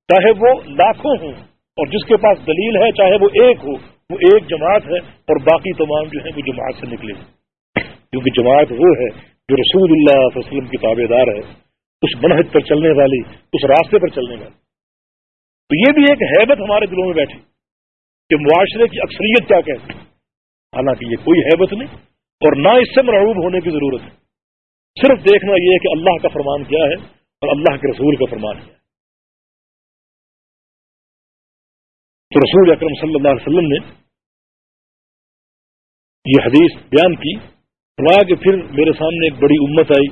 چاہے وہ لاکھوں ہوں، اور جس کے پاس دلیل ہے، چاہے وہ ایک ہو، وہ ایک جماعت ہے، اور باقی تمام جو ہیں، وہ جماعت سے نکلے۔ کیونکہ جماعت وہ ہے جو رسول اللہ علیہ وسلم کی تابے دار ہے، اس منحج پر چلنے والی، اس راستے پر چلنے والی۔ تو یہ بھی ایک حیبت ہمارے دلوں میں بیٹھی کہ معاشرے کی اکثریت کیا کہتی حالانکہ یہ کوئی حیبت نہیں، اور نہ اس سے مرعوب ہونے کی ضرورت ہے۔ صرف دیکھنا یہ ہے کہ اللہ کا فرمان کیا ہے اور اللہ کے رسول کا فرمان کیا ہے۔ تو رسول اکرم صلی اللہ علیہ وسلم نے یہ حدیث بیان کی فرمایا کہ پھر میرے سامنے ایک بڑی امت آئی۔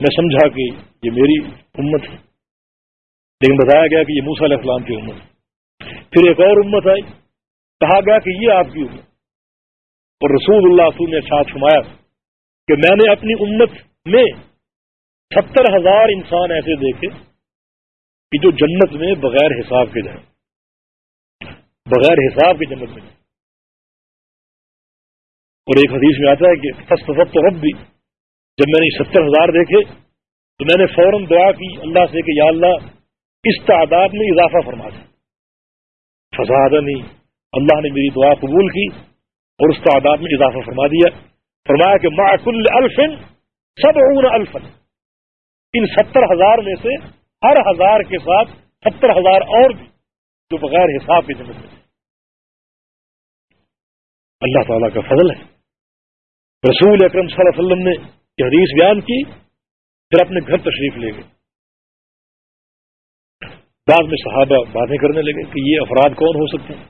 میں سمجھا کہ یہ میری امت ہے۔ لیکن بتایا گیا کہ یہ موسا علیہ السلام کی امت پھر ایک اور امت آئی۔ کہا گیا کہ یہ آپ کی امت اور رسول اللہ وسلم نے ساتھ فرمایا کہ میں نے اپنی امت میں ستر ہزار انسان ایسے دیکھے کہ جو جنت میں بغیر حساب کے جائیں بغیر حساب کی جنت میں اور ایک حدیث میں آتا ہے کہ فسٹ وقت رب بھی جب میں نے ستر ہزار دیکھے تو میں نے فوراً دعا کی اللہ سے کہ یا اللہ، اس تعداد میں اضافہ فرما دیا فساد نہیں اللہ نے میری دعا قبول کی اور اس تعداد میں اضافہ فرما دیا۔ فرمایا کہ معقل الفن سب اون الفن۔ ان ستر ہزار میں سے ہر ہزار کے ساتھ ستر ہزار اور بھی جو بغیر حساب کے جنت میں اللہ تعالیٰ کا فضل ہے۔ رسول اکرم صلی اللہ علیہ وسلم نے یہ حدیث بیان کی، پھر اپنے گھر تشریف لے گئے۔ بعد میں صحابہ باتیں کرنے لگے کہ یہ افراد کون ہو سکتے ہیں؟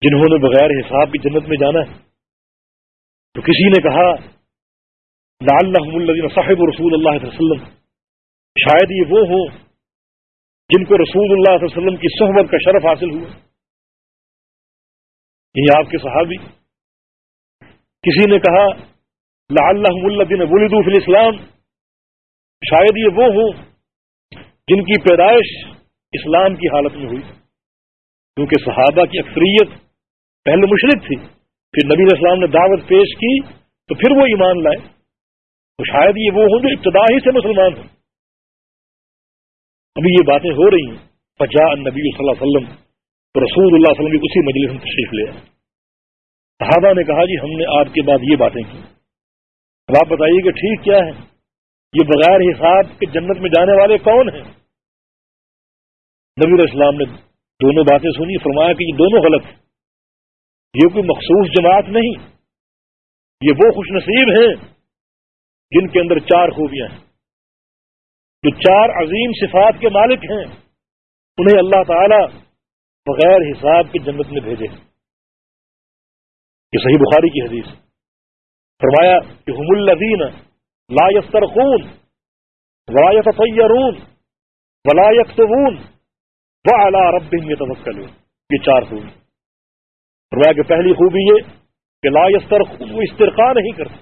جنہوں نے بغیر حساب کی جنت میں جانا ہے۔ تو کسی نے کہا لال صاحب رسول اللہ علیہ وسلم۔ شاید یہ وہ ہوں جن کو رسول اللہ علیہ وسلم کی صحبت کا شرف حاصل ہوا۔ یعنی آپ کے صحابی۔ کسی نے کہا لا اللہ دن فی الاسلام شاید یہ وہ ہوں جن کی پیدائش اسلام کی حالت میں ہوئی۔ کیونکہ صحابہ کی اکثریت پہلے مشرق تھی۔ پھر نبی اسلام نے دعوت پیش کی تو پھر وہ ایمان لائے۔ تو شاید یہ وہ ہوں جو ابتدا ہی سے مسلمان ہوں۔ ابھی یہ باتیں ہو رہی ہیں۔ فجا نبی صلی اللہ علیہ وسلم، تو رسول اللہ علیہ وسلم بھی اسی مجلس میں تشریف لے صحابہ نے کہا جی ہم نے آپ کے بعد یہ باتیں کی۔ اب آپ بتائیے کہ ٹھیک کیا ہے؟ یہ بغیر حساب کے جنت میں جانے والے کون ہیں؟ نبی علیہ السلام نے دونوں باتیں سنی، فرمایا کہ یہ دونوں غلط ہیں۔ یہ کوئی مخصوص جماعت نہیں۔ یہ وہ خوش نصیب ہیں جن کے اندر چار خوبیاں ہیں۔ جو چار عظیم صفات کے مالک ہیں، انہیں اللہ تعالی بغیر حساب کی جنت میں بھیجے یہ صحیح بخاری کی حدیث فرمایا کہ ہم الدین لا یسترخون ولا یتطیرون ولا یکتبون وعلا ربهم يتوکلون یہ چار خوبی فرمایا کہ پہلی خوبی یہ کہ لا یسترخون وہ استرقا نہیں کرتے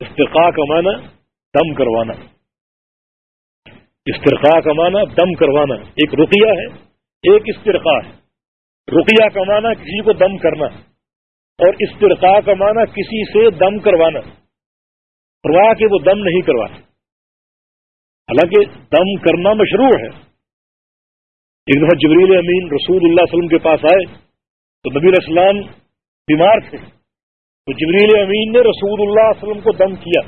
استرقا کا معنی دم کروانا۔ استرقا کا معنی دم کروانا۔ ایک رقیہ ہے، ایک استرقا ہے۔ رقیہ کا معنی کسی کو دم کرنا، اور استرقا کا معنی کسی سے دم کروانا۔ پرواہ کہ وہ دم نہیں کروانا حالانکہ دم کرنا مشروع ہے۔ ایک دفعہ جبریل امین رسول اللہ علیہ وسلم کے پاس آئے۔ تو نبی اسلام بیمار تھے۔ تو جبریل امین نے رسول اللہ علیہ وسلم کو دم کیا۔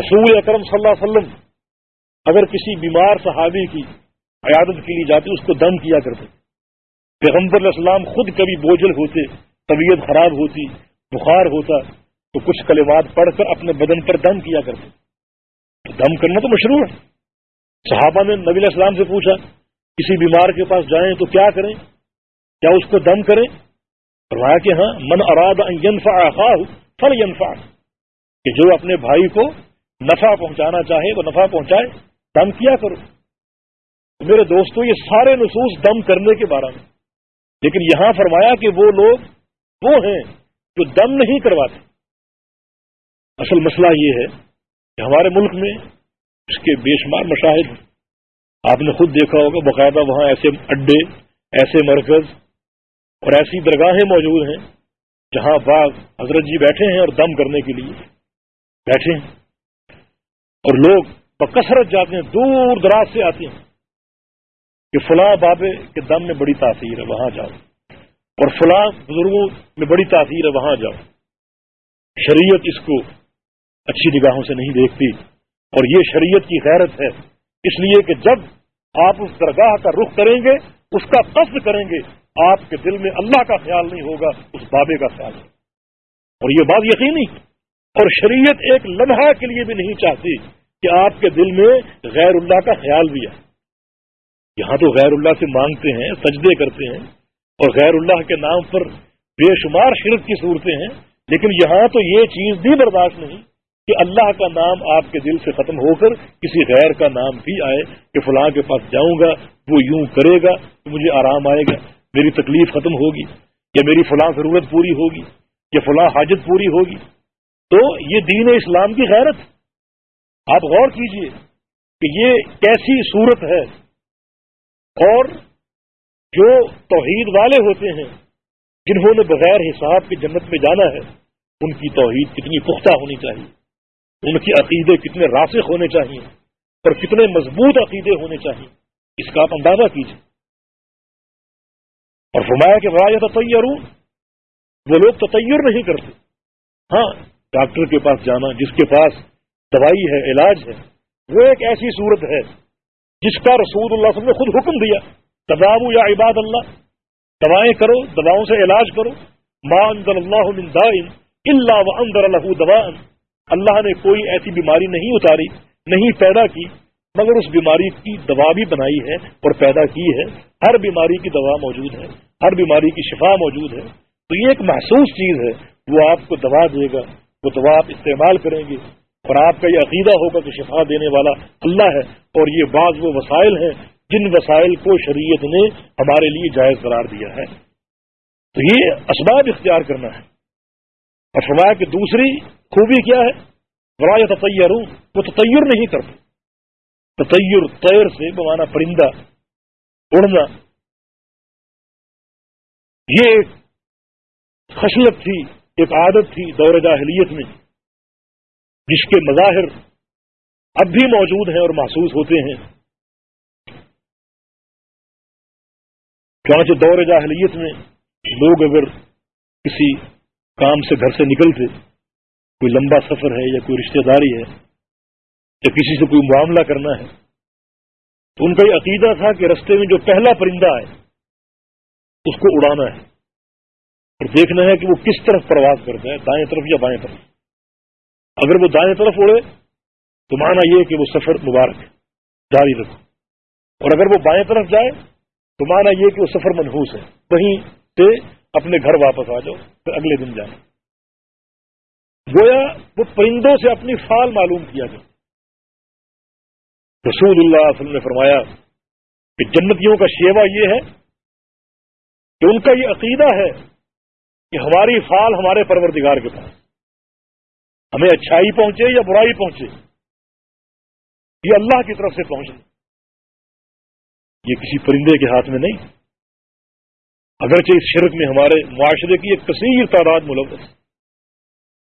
رسول اکرم صلی اللہ علیہ وسلم اگر کسی بیمار صحابی کی عیادت کے لیے جاتے، اس کو دم کیا کرتے۔ پیغمبر علیہ السلام خود کبھی بوجھل ہوتے، طبیعت خراب ہوتی، بخار ہوتا، تو کچھ کلمات پڑھ کر اپنے بدن پر دم کیا کرتے۔ تو دم کرنا تو مشروع ہے۔ صحابہ نے نبی علیہ السلام سے پوچھا، کسی بیمار کے پاس جائیں تو کیا کریں؟ کیا اس کو دم کریں فرمایا کہ ہاں من اراد ینفع خواہ فل کہ جو اپنے بھائی کو نفع پہنچانا چاہے، وہ نفع پہنچائے، دم کیا کرو؟ میرے دوستوں یہ سارے نصوص دم کرنے کے بارے میں۔ لیکن یہاں فرمایا کہ وہ لوگ وہ ہیں جو دم نہیں کرواتے۔ اصل مسئلہ یہ ہے کہ ہمارے ملک میں اس کے بے شمار مشاہد ہیں۔ آپ نے خود دیکھا ہوگا، باقاعدہ وہاں ایسے اڈے، ایسے مرکز اور ایسی درگاہیں موجود ہیں جہاں باغ حضرت جی بیٹھے ہیں اور دم کرنے کے لیے بیٹھے ہیں اور لوگ بکثرت جاتے ہیں، دور دراز سے آتے ہیں کہ فلاں بابے کے دم میں بڑی تاثیر ہے، وہاں جاؤ۔ اور فلاں بزرگوں میں بڑی تاثیر ہے، وہاں جاؤ۔ شریعت اس کو اچھی نگاہوں سے نہیں دیکھتی اور یہ شریعت کی غیرت ہے۔ اس لیے کہ جب آپ اس درگاہ کا رخ کریں گے، اس کا قصد کریں گے آپ کے دل میں اللہ کا خیال نہیں ہوگا، اس بابے کا خیال ہوگا اور یہ بات یقینی اور شریعت ایک لمحہ کے لیے بھی نہیں چاہتی کہ آپ کے دل میں غیر اللہ کا خیال بھی آئے۔ یہاں تو غیر اللہ سے مانگتے ہیں، سجدے کرتے ہیں اور غیر اللہ کے نام پر بے شمار شرک کی صورتیں ہیں، لیکن یہاں تو یہ چیز بھی برداشت نہیں کہ اللہ کا نام آپ کے دل سے ختم ہو کر کسی غیر کا نام بھی آئے کہ فلاں کے پاس جاؤں گا، وہ یوں کرے گا تو مجھے آرام آئے گا۔ میری تکلیف ختم ہوگی، یا میری فلاں ضرورت پوری ہوگی، یا فلاں حاجت پوری ہوگی۔ تو یہ دین اسلام کی غیرت۔ آپ غور کیجیے کہ یہ کیسی صورت ہے۔ اور جو توحید والے ہوتے ہیں، جنہوں نے بغیر حساب کی جنت میں جانا ہے، ان کی توحید کتنی پختہ ہونی چاہیے۔ ان کے عقیدے کتنے راسخ ہونے چاہیے، اور کتنے مضبوط عقیدے ہونے چاہیے۔ اس کا آپ اندازہ کیجیے اور فرمایا کہ بڑا تطیر وہ لوگ تطیر نہیں کرتے۔ ہاں ڈاکٹر کے پاس جانا، جس کے پاس دوائی ہے، علاج ہے، وہ ایک ایسی صورت ہے جس کا رسول اللہ صلی اللہ علیہ وسلم نے خود حکم دیا۔ تدابو یا عباد اللہ، دوائیں کرو، دواؤں سے علاج کرو۔ ماں اندر اللہ من دائن اللہ و اندر اللہ اللہ نے کوئی ایسی بیماری نہیں اتاری، نہیں پیدا کی۔ مگر اس بیماری کی دوا بھی بنائی ہے اور پیدا کی ہے۔ ہر بیماری کی دوا موجود ہے، ہر بیماری کی شفا موجود ہے۔ تو یہ ایک محسوس چیز ہے، وہ آپ کو دوا دے گا، وہ دوا آپ استعمال کریں گے۔ اور آپ کا یہ عقیدہ ہوگا کہ شفا دینے والا اللہ ہے، اور یہ بعض وہ وسائل ہیں جن وسائل کو شریعت نے ہمارے لیے جائز قرار دیا ہے۔ تو یہ اسباب اختیار کرنا ہے۔ اور فرمایا کہ دوسری خوبی کیا ہے؟ برائے تطیر وہ تطیر نہیں کرتے۔ تطیر تیر سے بمانا پرندہ، اڑنا۔ یہ ایک خصلت تھی، ایک عادت تھی دور جاہلیت میں، جس کے مظاہر اب بھی موجود ہیں اور محسوس ہوتے ہیں۔ چانچہ دور جاہلیت میں لوگ اگر کسی کام سے گھر سے نکلتے، کوئی لمبا سفر ہے یا کوئی رشتہ داری ہے یا کسی سے کوئی معاملہ کرنا ہے۔ تو ان کا یہ عقیدہ تھا کہ رستے میں جو پہلا پرندہ ہے اس کو اڑانا ہے اور دیکھنا ہے کہ وہ کس طرف پرواز کرتا ہے، دائیں طرف یا بائیں طرف۔ اگر وہ دائیں طرف اڑے، تو مانا یہ کہ وہ سفر مبارک جاری رکھو۔ اور اگر وہ بائیں طرف جائے، تو مانا یہ کہ وہ سفر منحوس ہے۔ وہیں سے اپنے گھر واپس آ جاؤ، پھر اگلے دن جانا۔ گویا وہ پرندوں سے اپنی فال معلوم کیا گیا رسول اللہ علیہ وسلم نے فرمایا کہ جنتیوں کا شیوا یہ ہے کہ ان کا یہ عقیدہ ہے کہ ہماری فال ہمارے پروردگار کے پاس۔ ہمیں اچھائی پہنچے یا برائی پہنچے، یہ اللہ کی طرف سے پہنچے یہ کسی پرندے کے ہاتھ میں نہیں۔ اگرچہ اس شرک میں ہمارے معاشرے کی ایک کثیر تعداد ملوث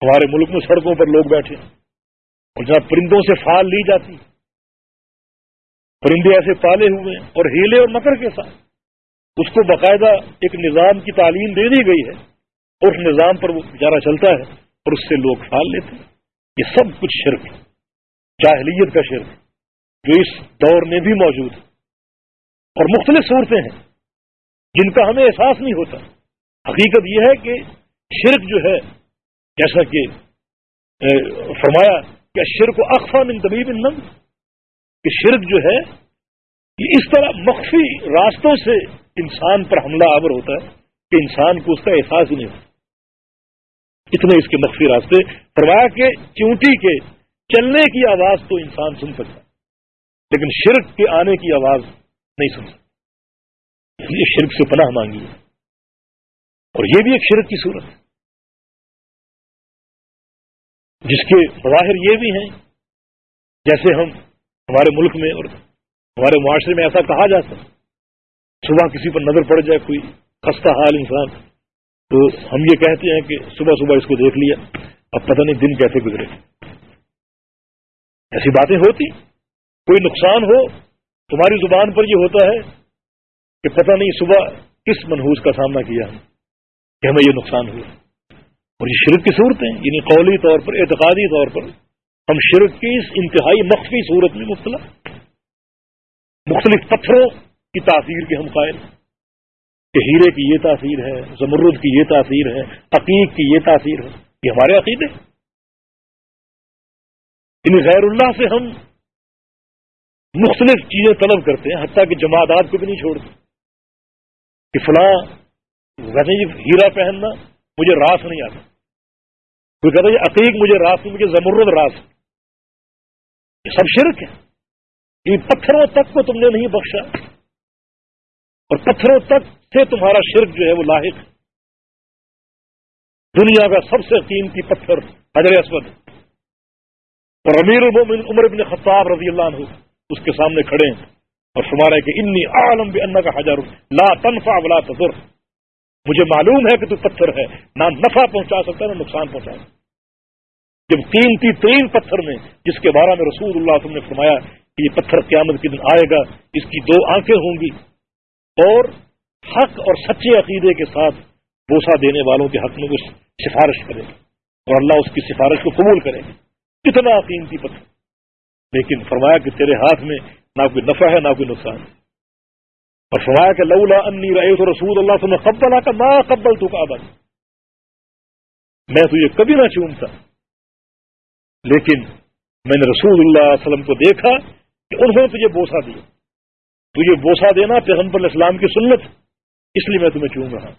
ہمارے ملک میں سڑکوں پر لوگ بیٹھے اور جہاں پرندوں سے فال لی جاتی پرندے ایسے پالے ہوئے ہیں اور ہیلے اور مکر کے ساتھ۔ اس کو باقاعدہ ایک نظام کی تعلیم دے دی گئی ہے اور اس نظام پر وہ بیچارہ چلتا ہے اور اس سے لوگ پھال لیتے ہیں۔ یہ سب کچھ شرک ہے۔ جاہلیت کا شرک جو اس دور میں بھی موجود ہے۔ اور مختلف صورتیں ہیں جن کا ہمیں احساس نہیں ہوتا۔ حقیقت یہ ہے کہ شرک جو ہے، جیسا کہ فرمایا کہ شرک و اقفا من طبیب النم۔ کہ شرک جو ہے، یہ اس طرح مخفی راستوں سے انسان پر حملہ آور ہوتا ہے کہ انسان کو اس کا احساس ہی نہیں ہوتا۔ اتنے اس کے مخفی راستے۔ فرمایا کہ چونٹی کے چلنے کی آواز تو انسان سن سکتا لیکن شرک کے آنے کی آواز نہیں سن سکتا۔ یہ شرک سے پناہ مانگی ہے۔ اور یہ بھی ایک شرک کی صورت ہے۔ جس کے مظاہر یہ بھی ہیں، جیسے ہم ہمارے ملک میں اور ہمارے معاشرے میں ایسا کہا جاتا صبح کسی پر نظر پڑ جائے، کوئی خستہ حال انسان۔ تو ہم یہ کہتے ہیں کہ صبح صبح اس کو دیکھ لیا، اب پتہ نہیں دن کیسے گزرے۔ ایسی باتیں ہوتی، کوئی نقصان ہو، تمہاری زبان پر یہ ہوتا ہے کہ پتہ نہیں صبح کس منحوس کا سامنا کیا کہ ہمیں یہ نقصان ہوا۔ اور یہ شرک کی صورتیں یعنی قولی طور پر، اعتقادی طور پر ہم شرک کی اس انتہائی مخفی صورت میں مبتلا مختلف پتھروں کی تاثیر کے ہم قائل کہ ہیرے کی یہ تاثیر ہے، زمرد کی یہ تاثیر ہے، عقیق کی یہ تاثیر ہے، یہ ہمارے عقیدے ان غیر اللہ سے ہم مختلف چیزیں طلب کرتے ہیں، حتیٰ کہ جماعت کو بھی نہیں چھوڑتے۔ کہ فلاں ویسے ہیرا پہننا مجھے راس نہیں آتا۔ کوئی کہتا ہے، عقیق مجھے راس نہیں، مجھے زمرد راس۔ یہ سب شرک ہے۔ یہ پتھروں تک کو تم نے نہیں بخشا۔ اور پتھروں تک سے تمہارا شرک جو ہے وہ لاحق۔ دنیا کا سب سے قیمتی پتھر حضر اسود۔ اور امیر المومن عمر بن خطاب رضی اللہ عنہ اس کے سامنے کھڑے ہیں اور شمارا ہے کہ انی عالم بھی کا حجر، لا تنفع ولا تضر۔ مجھے معلوم ہے کہ تو پتھر ہے، نہ نفع پہنچا سکتا نہ نقصان پہنچا سکتا جب قیمتی ترین پتھر میں، جس کے بارے میں رسول اللہ وسلم نے فرمایا کہ یہ پتھر قیامت کے دن آئے گا، اس کی دو آنکھیں ہوں گی۔ اور حق اور سچے عقیدے کے ساتھ بوسا دینے والوں کے حق میں وہ سفارش کرے اور اللہ اس کی سفارش کو قبول کرے۔ کتنا قیمتی پتھر۔ لیکن فرمایا کہ تیرے ہاتھ میں نہ کوئی نفع ہے، نہ کوئی نقصان۔ ہے اور فرمایا کہ لولا انی رہے تو رسول اللہ صلی اللہ قبل کا نہ قبل تو کا میں تجھے کبھی نہ چومتا۔ لیکن میں نے رسول اللہ علیہ وسلم کو دیکھا کہ انہوں نے تجھے بوسا دیا۔ تجھے بوسا دینا پیغمبر اسلام کی سنت، اس لیے میں تمہیں چوم رہا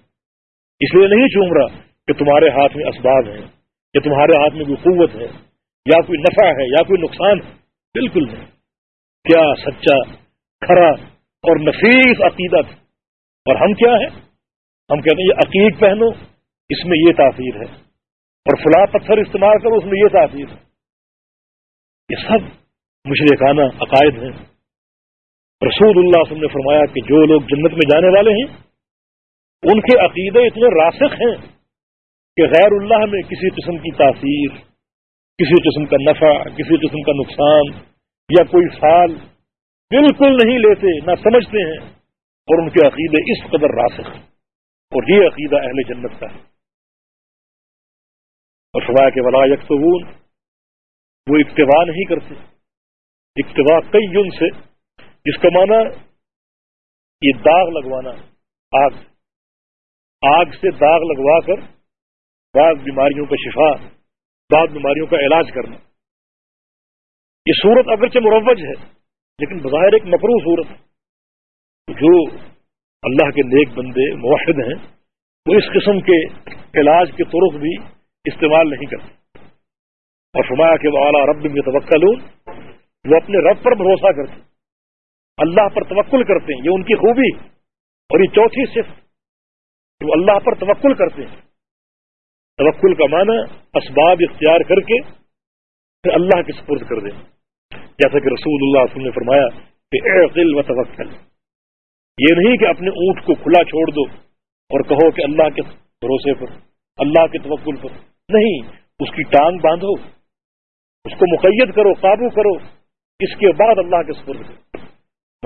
اس لیے نہیں چوم رہا کہ تمہارے ہاتھ میں اسباب ہیں، یا تمہارے ہاتھ میں کوئی قوت ہے، یا کوئی نفع ہے، یا کوئی نقصان ہے۔ بالکل نہیں۔ کیا سچا، کھرا اور نفیس عقیدت اور ہم کیا ہے ہم کہتے ہیں، یہ عقیق پہنو، اس میں یہ تاثیر ہے۔ اور فلاں پتھر استعمال کرو، اس میں یہ تاثیر ہے۔ یہ سب مشرقانہ عقائد ہیں۔ رسول اللہ وسلم نے فرمایا کہ جو لوگ جنت میں جانے والے ہیں، ان کے عقیدے اتنے راسخ ہیں کہ غیر اللہ میں کسی قسم کی تاثیر، کسی قسم کا نفع، کسی قسم کا نقصان یا کوئی فال بالکل نہیں لیتے، نہ سمجھتے ہیں اور ان کے عقیدے اس قدر راسخ ہیں۔ اور یہ عقیدہ اہل جنت کا ہے۔ اور فرمایا کے ولا یکسبون وہ اقتبا نہیں کرتے۔ اقتبا کئی یون سے، جس کا معنی یہ داغ لگوانا، آگ۔ آگ سے داغ لگوا کر بعض بیماریوں کا شفا بعد بیماریوں کا علاج کرنا۔ یہ صورت اگرچہ مروج ہے، لیکن بظاہر ایک مکرو صورت جو اللہ کے نیک بندے موحد ہیں، وہ اس قسم کے علاج کے طرق بھی استعمال نہیں کرتے۔ اور فرمایا کہ وہ اعلیٰ رب میں توقع لوں وہ اپنے رب پر بھروسہ کرتے اللہ پر توکل کرتے ہیں، یہ ان کی خوبی۔ اور یہ چوتھی صفت وہ اللہ پر توکل کرتے ہیں۔ توکل کا معنی اسباب اختیار کر کے پھر اللہ کے سپرد کر دیں۔ جیسا کہ رسول اللہ علیہ وسلم نے فرمایا کہ اے و توکل۔ یہ نہیں کہ اپنے اونٹ کو کھلا چھوڑ دو اور کہو کہ اللہ کے بھروسے پر، اللہ کے توکل پر۔ نہیں، اس کی ٹانگ باندھو۔ اس کو مقید کرو، قابو کرو، اس کے بعد اللہ کے سپرد کرو۔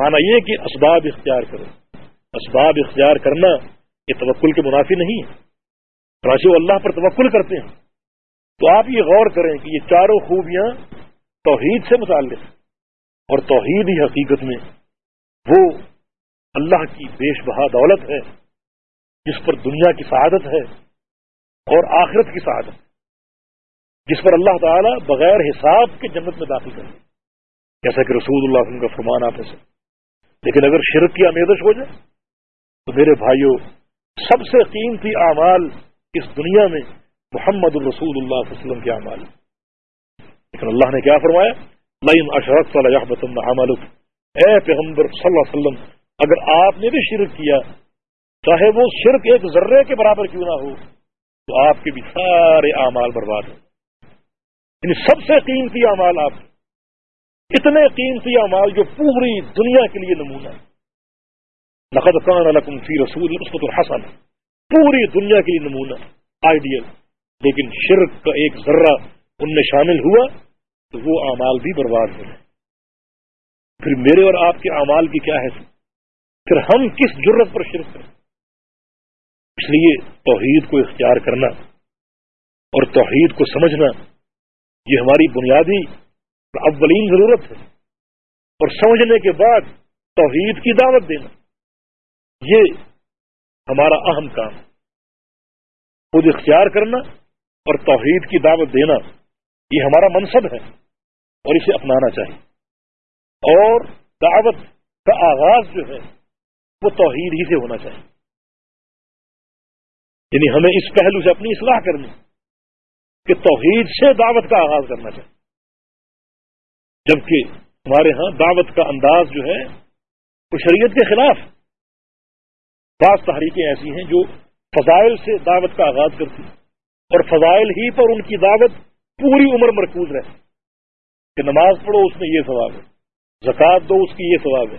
مانا یہ کہ اسباب اختیار کرو۔ اسباب اختیار کرنا یہ توکل کے منافی نہیں ہے۔ راجو اللہ پر توکل کرتے ہیں۔ تو آپ یہ غور کریں کہ یہ چاروں خوبیاں توحید سے متعلق اور توحید ہی حقیقت میں وہ اللہ کی بیش بہا دولت ہے، جس پر دنیا کی سعادت ہے اور آخرت کی سعادت جس پر اللہ تعالیٰ بغیر حساب کے جنت میں داخل کرے۔ جیسا کہ رسول اللہ وسلم کا فرمان آپ سے۔ لیکن اگر شرک کی آمیزش ہو جائے، تو میرے بھائیوں سب سے قیمتی اعمال اس دنیا میں محمد الرسول اللہ علیہ وسلم کے اعمال لیکن اللہ نے کیا فرمایا؟ لائن اشرف صلی اے پیغمبر صلی اللہ علیہ وسلم، اگر آپ نے بھی شرک کیا، چاہے وہ شرک ایک ذرے کے برابر کیوں نہ ہو، تو آپ کے بھی سارے اعمال برباد ہیں یعنی سب سے قیمتی اعمال آپ اتنے قیمتی اعمال جو پوری دنیا کے لیے نمونہ ہے لقد کان لکم فی رسول عصمت الحسن پوری دنیا کے لیے نمونہ آئیڈیل لیکن شرک کا ایک ذرہ ان میں شامل ہوا تو وہ اعمال بھی برباد ہو گئے۔ پھر میرے اور آپ کے اعمال کی کیا ہے پھر ہم کس جرت پر شرک کریں؟ اس لیے توحید کو اختیار کرنا اور توحید کو سمجھنا یہ ہماری بنیادی اولین ضرورت ہے اور سمجھنے کے بعد توحید کی دعوت دینا، یہ ہمارا اہم کام خود اختیار کرنا اور توحید کی دعوت دینا، یہ ہمارا منصب ہے اور اسے اپنانا چاہیے۔ اور دعوت کا آغاز جو ہے، وہ توحید ہی سے ہونا چاہیے۔ یعنی ہمیں اس پہلو سے اپنی اصلاح کرنی۔ کہ توحید سے دعوت کا آغاز کرنا چاہیے۔ جبکہ ہمارے ہاں دعوت کا انداز جو ہے، وہ شریعت کے خلاف۔ بعض تحریکیں ایسی ہیں جو فضائل سے دعوت کا آغاز کرتی اور فضائل ہی پر ان کی دعوت پوری عمر مرکوز رہے کہ نماز پڑھو، اس میں یہ ثواب ہے۔ زکوٰۃ دو، اس کی یہ ثواب ہے۔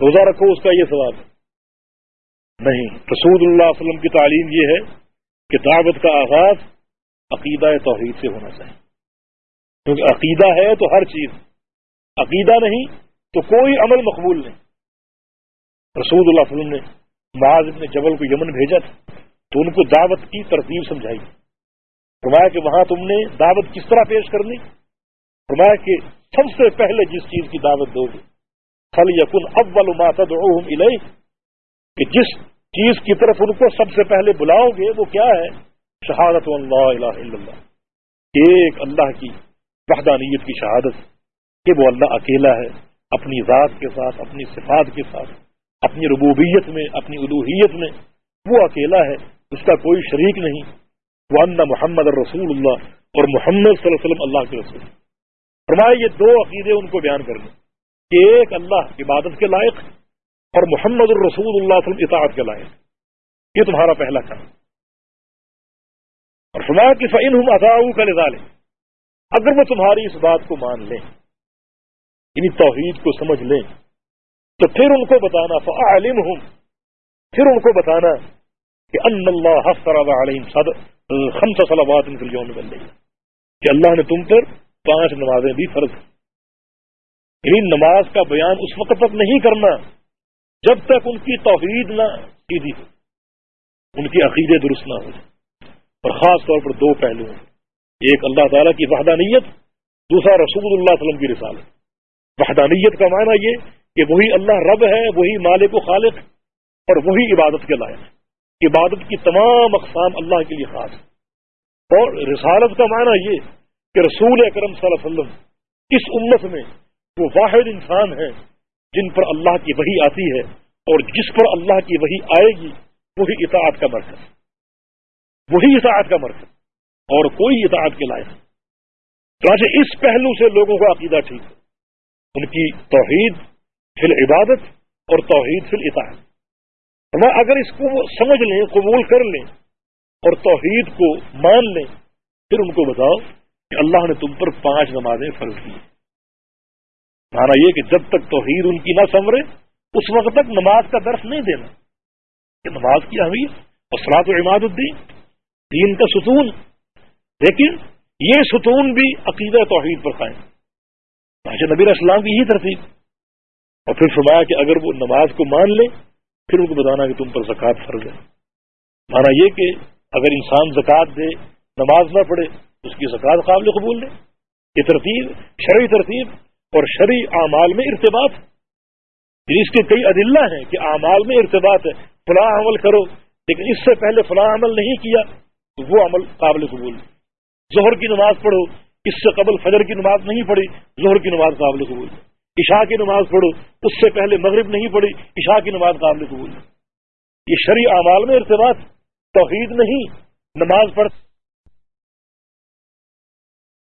روزہ رکھو، اس کا یہ ثواب ہے۔ نہیں، رسول اللہ علیہ وسلم کی تعلیم یہ ہے کہ دعوت کا آغاز عقیدہ توحید سے ہونا چاہیے۔ کیونکہ عقیدہ ہے تو ہر چیز۔ عقیدہ نہیں تو کوئی عمل مقبول نہیں۔ رسول اللہ علیہ وسلم نے بعض ابن جبل کو یمن بھیجا تھا، تو ان کو دعوت کی ترتیب سمجھائی۔ فرمایا کہ وہاں تم نے دعوت کس طرح پیش کرنی؟ فرمایا کہ سب سے پہلے جس چیز کی دعوت دو گے۔ پھل یقن اول تدعوہم الیہ کہ جس چیز کی طرف ان کو سب سے پہلے بلاؤ گے وہ کیا ہے؟ شہادت اللہ الہ الا اللہ۔ ایک اللہ کی وحدانیت کی شہادت کہ وہ اللہ اکیلا ہے، اپنی ذات کے ساتھ، اپنی صفات کے ساتھ، اپنی ربوبیت میں، اپنی الوحیت میں وہ اکیلا ہے، اس کا کوئی شریک نہیں۔ وہ اللہ محمد الرسول اللہ اور محمد صلی اللہ علیہ وسلم اللہ کے رسول۔ فرمائے، یہ دو عقیدے ان کو بیان کرنے کہ ایک اللہ عبادت کے لائق اور محمد الرسول اللہ علیہ وسلم اطاعت کے لائق۔ یہ تمہارا پہلا کام۔ اور فرمایا کہ فعین ہوں اطاؤ کا اگر وہ تمہاری اس بات کو مان لیں یعنی توحید کو سمجھ لیں، تو پھر ان کو بتانا فعالم ہوں پھر ان کو بتانا کہ ان اللہ حفر علیہم صد خمس صلوات ان کے لیے بن رہی کہ اللہ نے تم پر پانچ نمازیں بھی فرض۔ یعنی نماز کا بیان اس وقت تک نہیں کرنا جب تک ان کی توحید نہ سیدھی ہو، ان کی عقیدے درست نہ ہو۔ اور خاص طور پر دو پہلو ہیں۔ ایک اللہ تعالیٰ کی وحدانیت، دوسرا رسول اللہ علیہ وسلم کی رسالت۔ وحدانیت کا معنی یہ کہ وہی اللہ رب ہے، وہی مالک و خالق اور وہی عبادت کے لائق عبادت کی تمام اقسام اللہ کے لیے خاص اور رسالت کا معنی یہ کہ رسول اکرم صلی اللہ علیہ وسلم اس امت میں وہ واحد انسان ہے جن پر اللہ کی وہی آتی ہے اور جس پر اللہ کی وہی آئے گی، وہی اطاعت کا مرکز وہی اطاعت کا مرکز اور کوئی اطاعت کے لائق چنانچہ اس پہلو سے لوگوں کا عقیدہ ٹھیک ہے۔ ان کی توحید فی العبادت اور توحید فی الاطاعت۔ وہ اگر اس کو سمجھ لیں، قبول کر لیں اور توحید کو مان لیں، پھر ان کو بتاؤ کہ اللہ نے تم پر پانچ نمازیں فرض کی۔ مانا یہ کہ جب تک توحید ان کی نہ سمرے اس وقت تک نماز کا درس نہیں دینا۔ کہ نماز کی اہمیت اور سرات و عماد الدین۔ دین کا ستون۔ لیکن یہ ستون بھی عقیدہ توحید پر قائم۔ نبی اسلام کی ہی ترتیب۔ اور پھر فرمایا کہ اگر وہ نماز کو مان لے، پھر ان کو بتانا کہ تم پر زکوٰۃ فرض ہے۔ مانا یہ کہ اگر انسان زکوٰۃ دے، نماز نہ پڑھے اس کی زکوٰۃ قابل قبول دے یہ ترتیب، شرعی ترتیب اور شرعی اعمال میں ارتباط یعنی اس کے کئی عدلہ ہیں کہ اعمال میں ارتباط ہے۔ فلاں عمل کرو، لیکن اس سے پہلے فلاں عمل نہیں کیا۔ وہ عمل قابل قبول۔ ظہر کی نماز پڑھو، اس سے قبل فجر کی نماز نہیں پڑھی، ظہر کی نماز قابل قبول۔ عشاء کی نماز پڑھو، اس سے پہلے مغرب نہیں پڑھی، عشاء کی نماز قابل قبول۔ یہ شرع اعمال میں ارتباط، توحید نہیں، نماز پڑھ